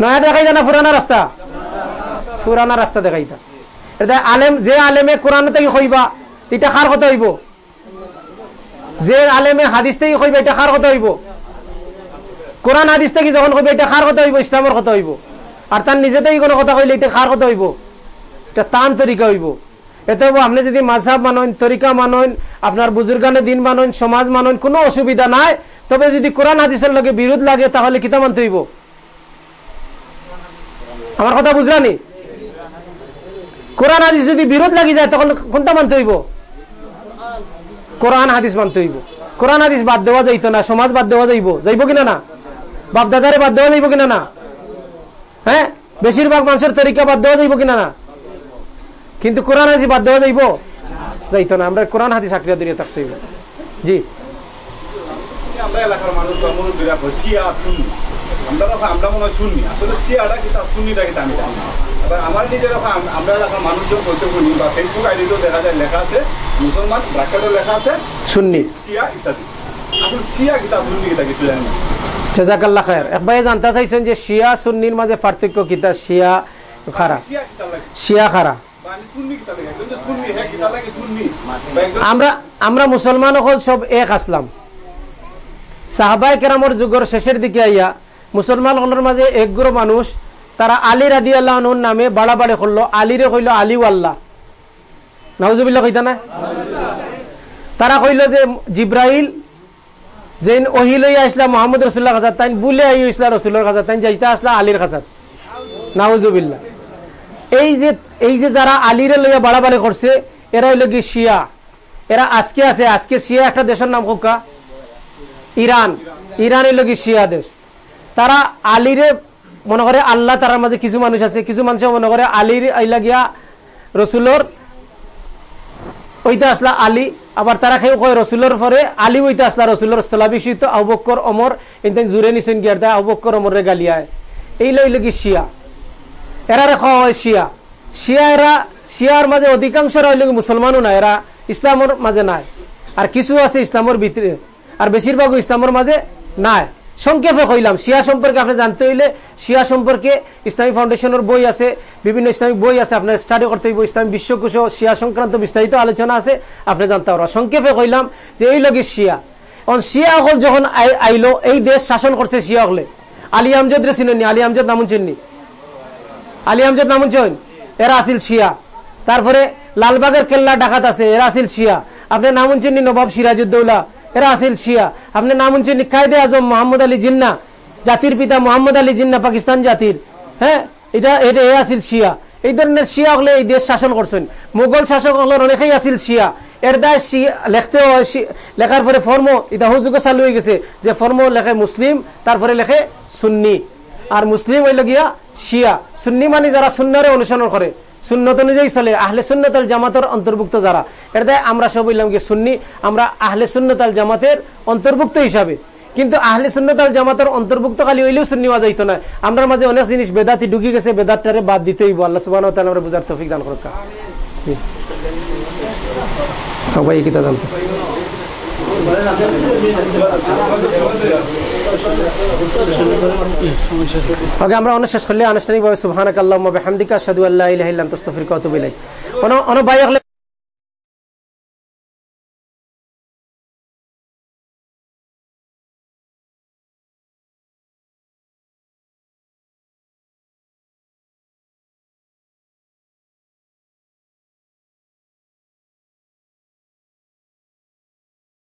নয়া দেখাইতা না পুরানা রাস্তা পুরানা রাস্তা দেখাইতা এটা আলেম, যে আলেমে কোরআন থেকে কইবা এটা কার কথা হইব? যে আলেমে হাদিস থেকে কইবা এটা কার কথা হইব? কোরআন, হাদিস থেকে যখন কইবা এটা কার কথা হইব? ইসলামের কথা হইব। আর তার নিজে থেকে কোনো কথা কইলে এটা কার কথা হইব? এটা তান তরিকা হইব। এতে আপনি যদি মাঝহাব মানন, তরিকা মানন, আপনার বুজুর্গানে দিন মানন, সমাজ মানন, কোনো অসুবিধা নাই। তবে যদি কোরআন, হাদিসের লগে বিরোধ লাগে, তাহলে কিতা মানতে হইব। আমার কথা বুঝলানি? কোরআন হাদিস যদি বিরোধ লাগি যায়, তখন কোনটা মানতে হইব? কোরআন হাদিস মানতে হইব। কোরআন হাদিস বাদ দেওয়া যাইতো না, সমাজ বাদ দেওয়া যাইব। যাইব কিনা না? বাপ দাদারে বাদ দেওয়া যাইব কিনা না? হ্যাঁ? বেশিরভাগ মানুষের তরিকা বাদ দেওয়া যাইব কিনা না? কিন্তু কোরআন হাদিস বাদ দেওয়া যাইব? যাইতো না। আমরা কোরআন হাদিস আক্রিয়া দিয়ে থাকতে হইব। জি। এলাকার মানুষ আমরা আমরা মনে হয় শুনি আসলে শিয়াটা কিতা শুনিটা কিতা আমি জানি এবার আমার নিজের আমরা এলাকার মানুষজন বলতে শুনি বা ফেসবুক আইডিতেও দেখা যায় লেখা আছে মুসলমান লেখা আছে সুন্নি। শিয়া ইত্যাদি। আসলে শিয়া কিতা কিছু জানি না। জাজাকাল্লাহ খায়ের। একবার জানতে চাইছেন যে শিয়া সুন্নির মাঝে পার্থক্য কিতা শিয়া খারা। শিয়া খারা। হ্যাঁ আমরা আমরা মুসলমান হল সব এক আসলাম। সাহাবাই কেরামর যুগের শেষের দিকে আইয়া মুসলমান হলের মাঝে একগুলো মানুষ, তারা আলী রাদি আল্লাহর নামে বাড়াবাড়ি করল। আলীরে কইল আলিউ আল্লাহ নাউজুবিল্লাহ কইতা না? তারা কইল যে জিব্রাইল যে ওহি লইয়া আসলা মোহাম্মদ রসুল্লাহ খাজাত তাই বুলে আই ইসলা রসুল্লার খাজাত তাই যাইতা আসলা আলীর খাজাত নাউজুবিল্লাহ। এই যে এই যে যারা আলীরে লইয়া বাড়াবাড়ি করছে, এরা হইল কি শিয়া। এরা আজকে আছে, আজকে শিয়া একটা দেশের নাম কোকা? ইরান। ইরান হইল কি শিয়া দেশ। তারা আলীরে মনে করে আল্লাহ তার মাঝে কিছু মানুষ আছে, কিছু মানুষ মনে করে আলীর আইলা গিয়া রসুলোর ওইটা আসলা আলী, আবার তারা খেয়ে কয় রসুলোর পরে আলী ওইটা আসলা রসুলোর স্থলাভিষিত আবক্কর অমর এনতেন জুড়ে নিছেন গিয়ার দেয় আবক্কর অমরে গালিয়ায় এই লইল কি শিয়া? এরারে খাওয়া হয় শিয়া। শিয়া এরা, শিয়ার মাঝে অধিকাংশ হইল মুসলমানও নাই, এরা ইসলামের মাঝে নাই। আর কিছু আছে ইসলামের ভিতরে, আর বেশিরভাগ ইসলামের মাঝে নাই। সংক্ষেপে কইলাম, শিয়া সম্পর্কে আপনি জানতে হইলে শিয়া সম্পর্কে ইসলামী ফাউন্ডেশনের বই আছে, বিভিন্ন ইসলামিক বই আছে, আপনার স্টাডি করতে হইব, ইসলামী বিশ্বকোষ শিয়া সংক্রান্ত বিস্তারিত আলোচনা আছে, আপনি জানতে পারবেন। সংক্ষেপে কইলাম যে এই লগে শিয়া এখন শিয়া হল যখন আইলো, এই দেশ শাসন করছে শিয়া হলে আলী আমজদ রে চিনেননি আলী আমজদ নামুন চেননি আলী আমজদ নামুন চেন এরা আসিল শিয়া। তারপরে লালবাগের কেল্লা ডাকাত আছে, এরা আসিল শিয়া। আপনি নামুন চেননি নবাব সিরাজউদ্দৌলা। এরা আসিল শিয়া। আপনি নাম শুনছেন কায়দে আজম মোহাম্মদ আলী জিন্না, জাতির পিতা মোহাম্মদ আলী জিন্না, পাকিস্তান জাতির। হ্যাঁ? এটা এটা এ আসিল শিয়া। এই ধরনের শিয়া হলে এই দেশ শাসন করছেন। মোগল শাসক হলের অনেকেই আসিল শিয়া। এর দায় শি- লেখার পরে ফর্ম, এটা হুজুকে চালু হয়ে গেছে যে ফর্ম লেখে মুসলিম, তারপরে লেখে সুন্নি। আর মুসলিম হইল গিয়া শিয়া। সুন্নি মানে যারা সুন্নারে অনুসরণ করে। সুন্নত অনুযায়ী চলে। আহলে সুন্নত আল জামাতের অন্তর্ভুক্ত যারা। দায় আমরা সব বললাম কি সুন্নি, আমরা আহলে সুন্নত আল জামাতের অন্তর্ভুক্ত হিসাবে। কিন্তু আহলে সুন্নত আল জামাতের অন্তর্ভুক্ত খালি হইলেও হওয়া যাইতো না। আমরা মাঝে অনেক জিনিস বেদাতি ঢুকি গেছে, বেদাতটারে বাদ দিতে হইব। আল্লাহ সুবাহ আমরা বুঝার তৌফিক দান করুক। জি। সবাই কিতা জানতেছে ওকে আমরা অনেক শেষ করলে আনুষ্ঠানিকভাবে সুহানাক আল্লাহ হামদিকা সাদু আল্লাহ ইহিল্লাম তস্তফির কত বিলাই কোনো আতুবু ইলাইক। অন অন ভাই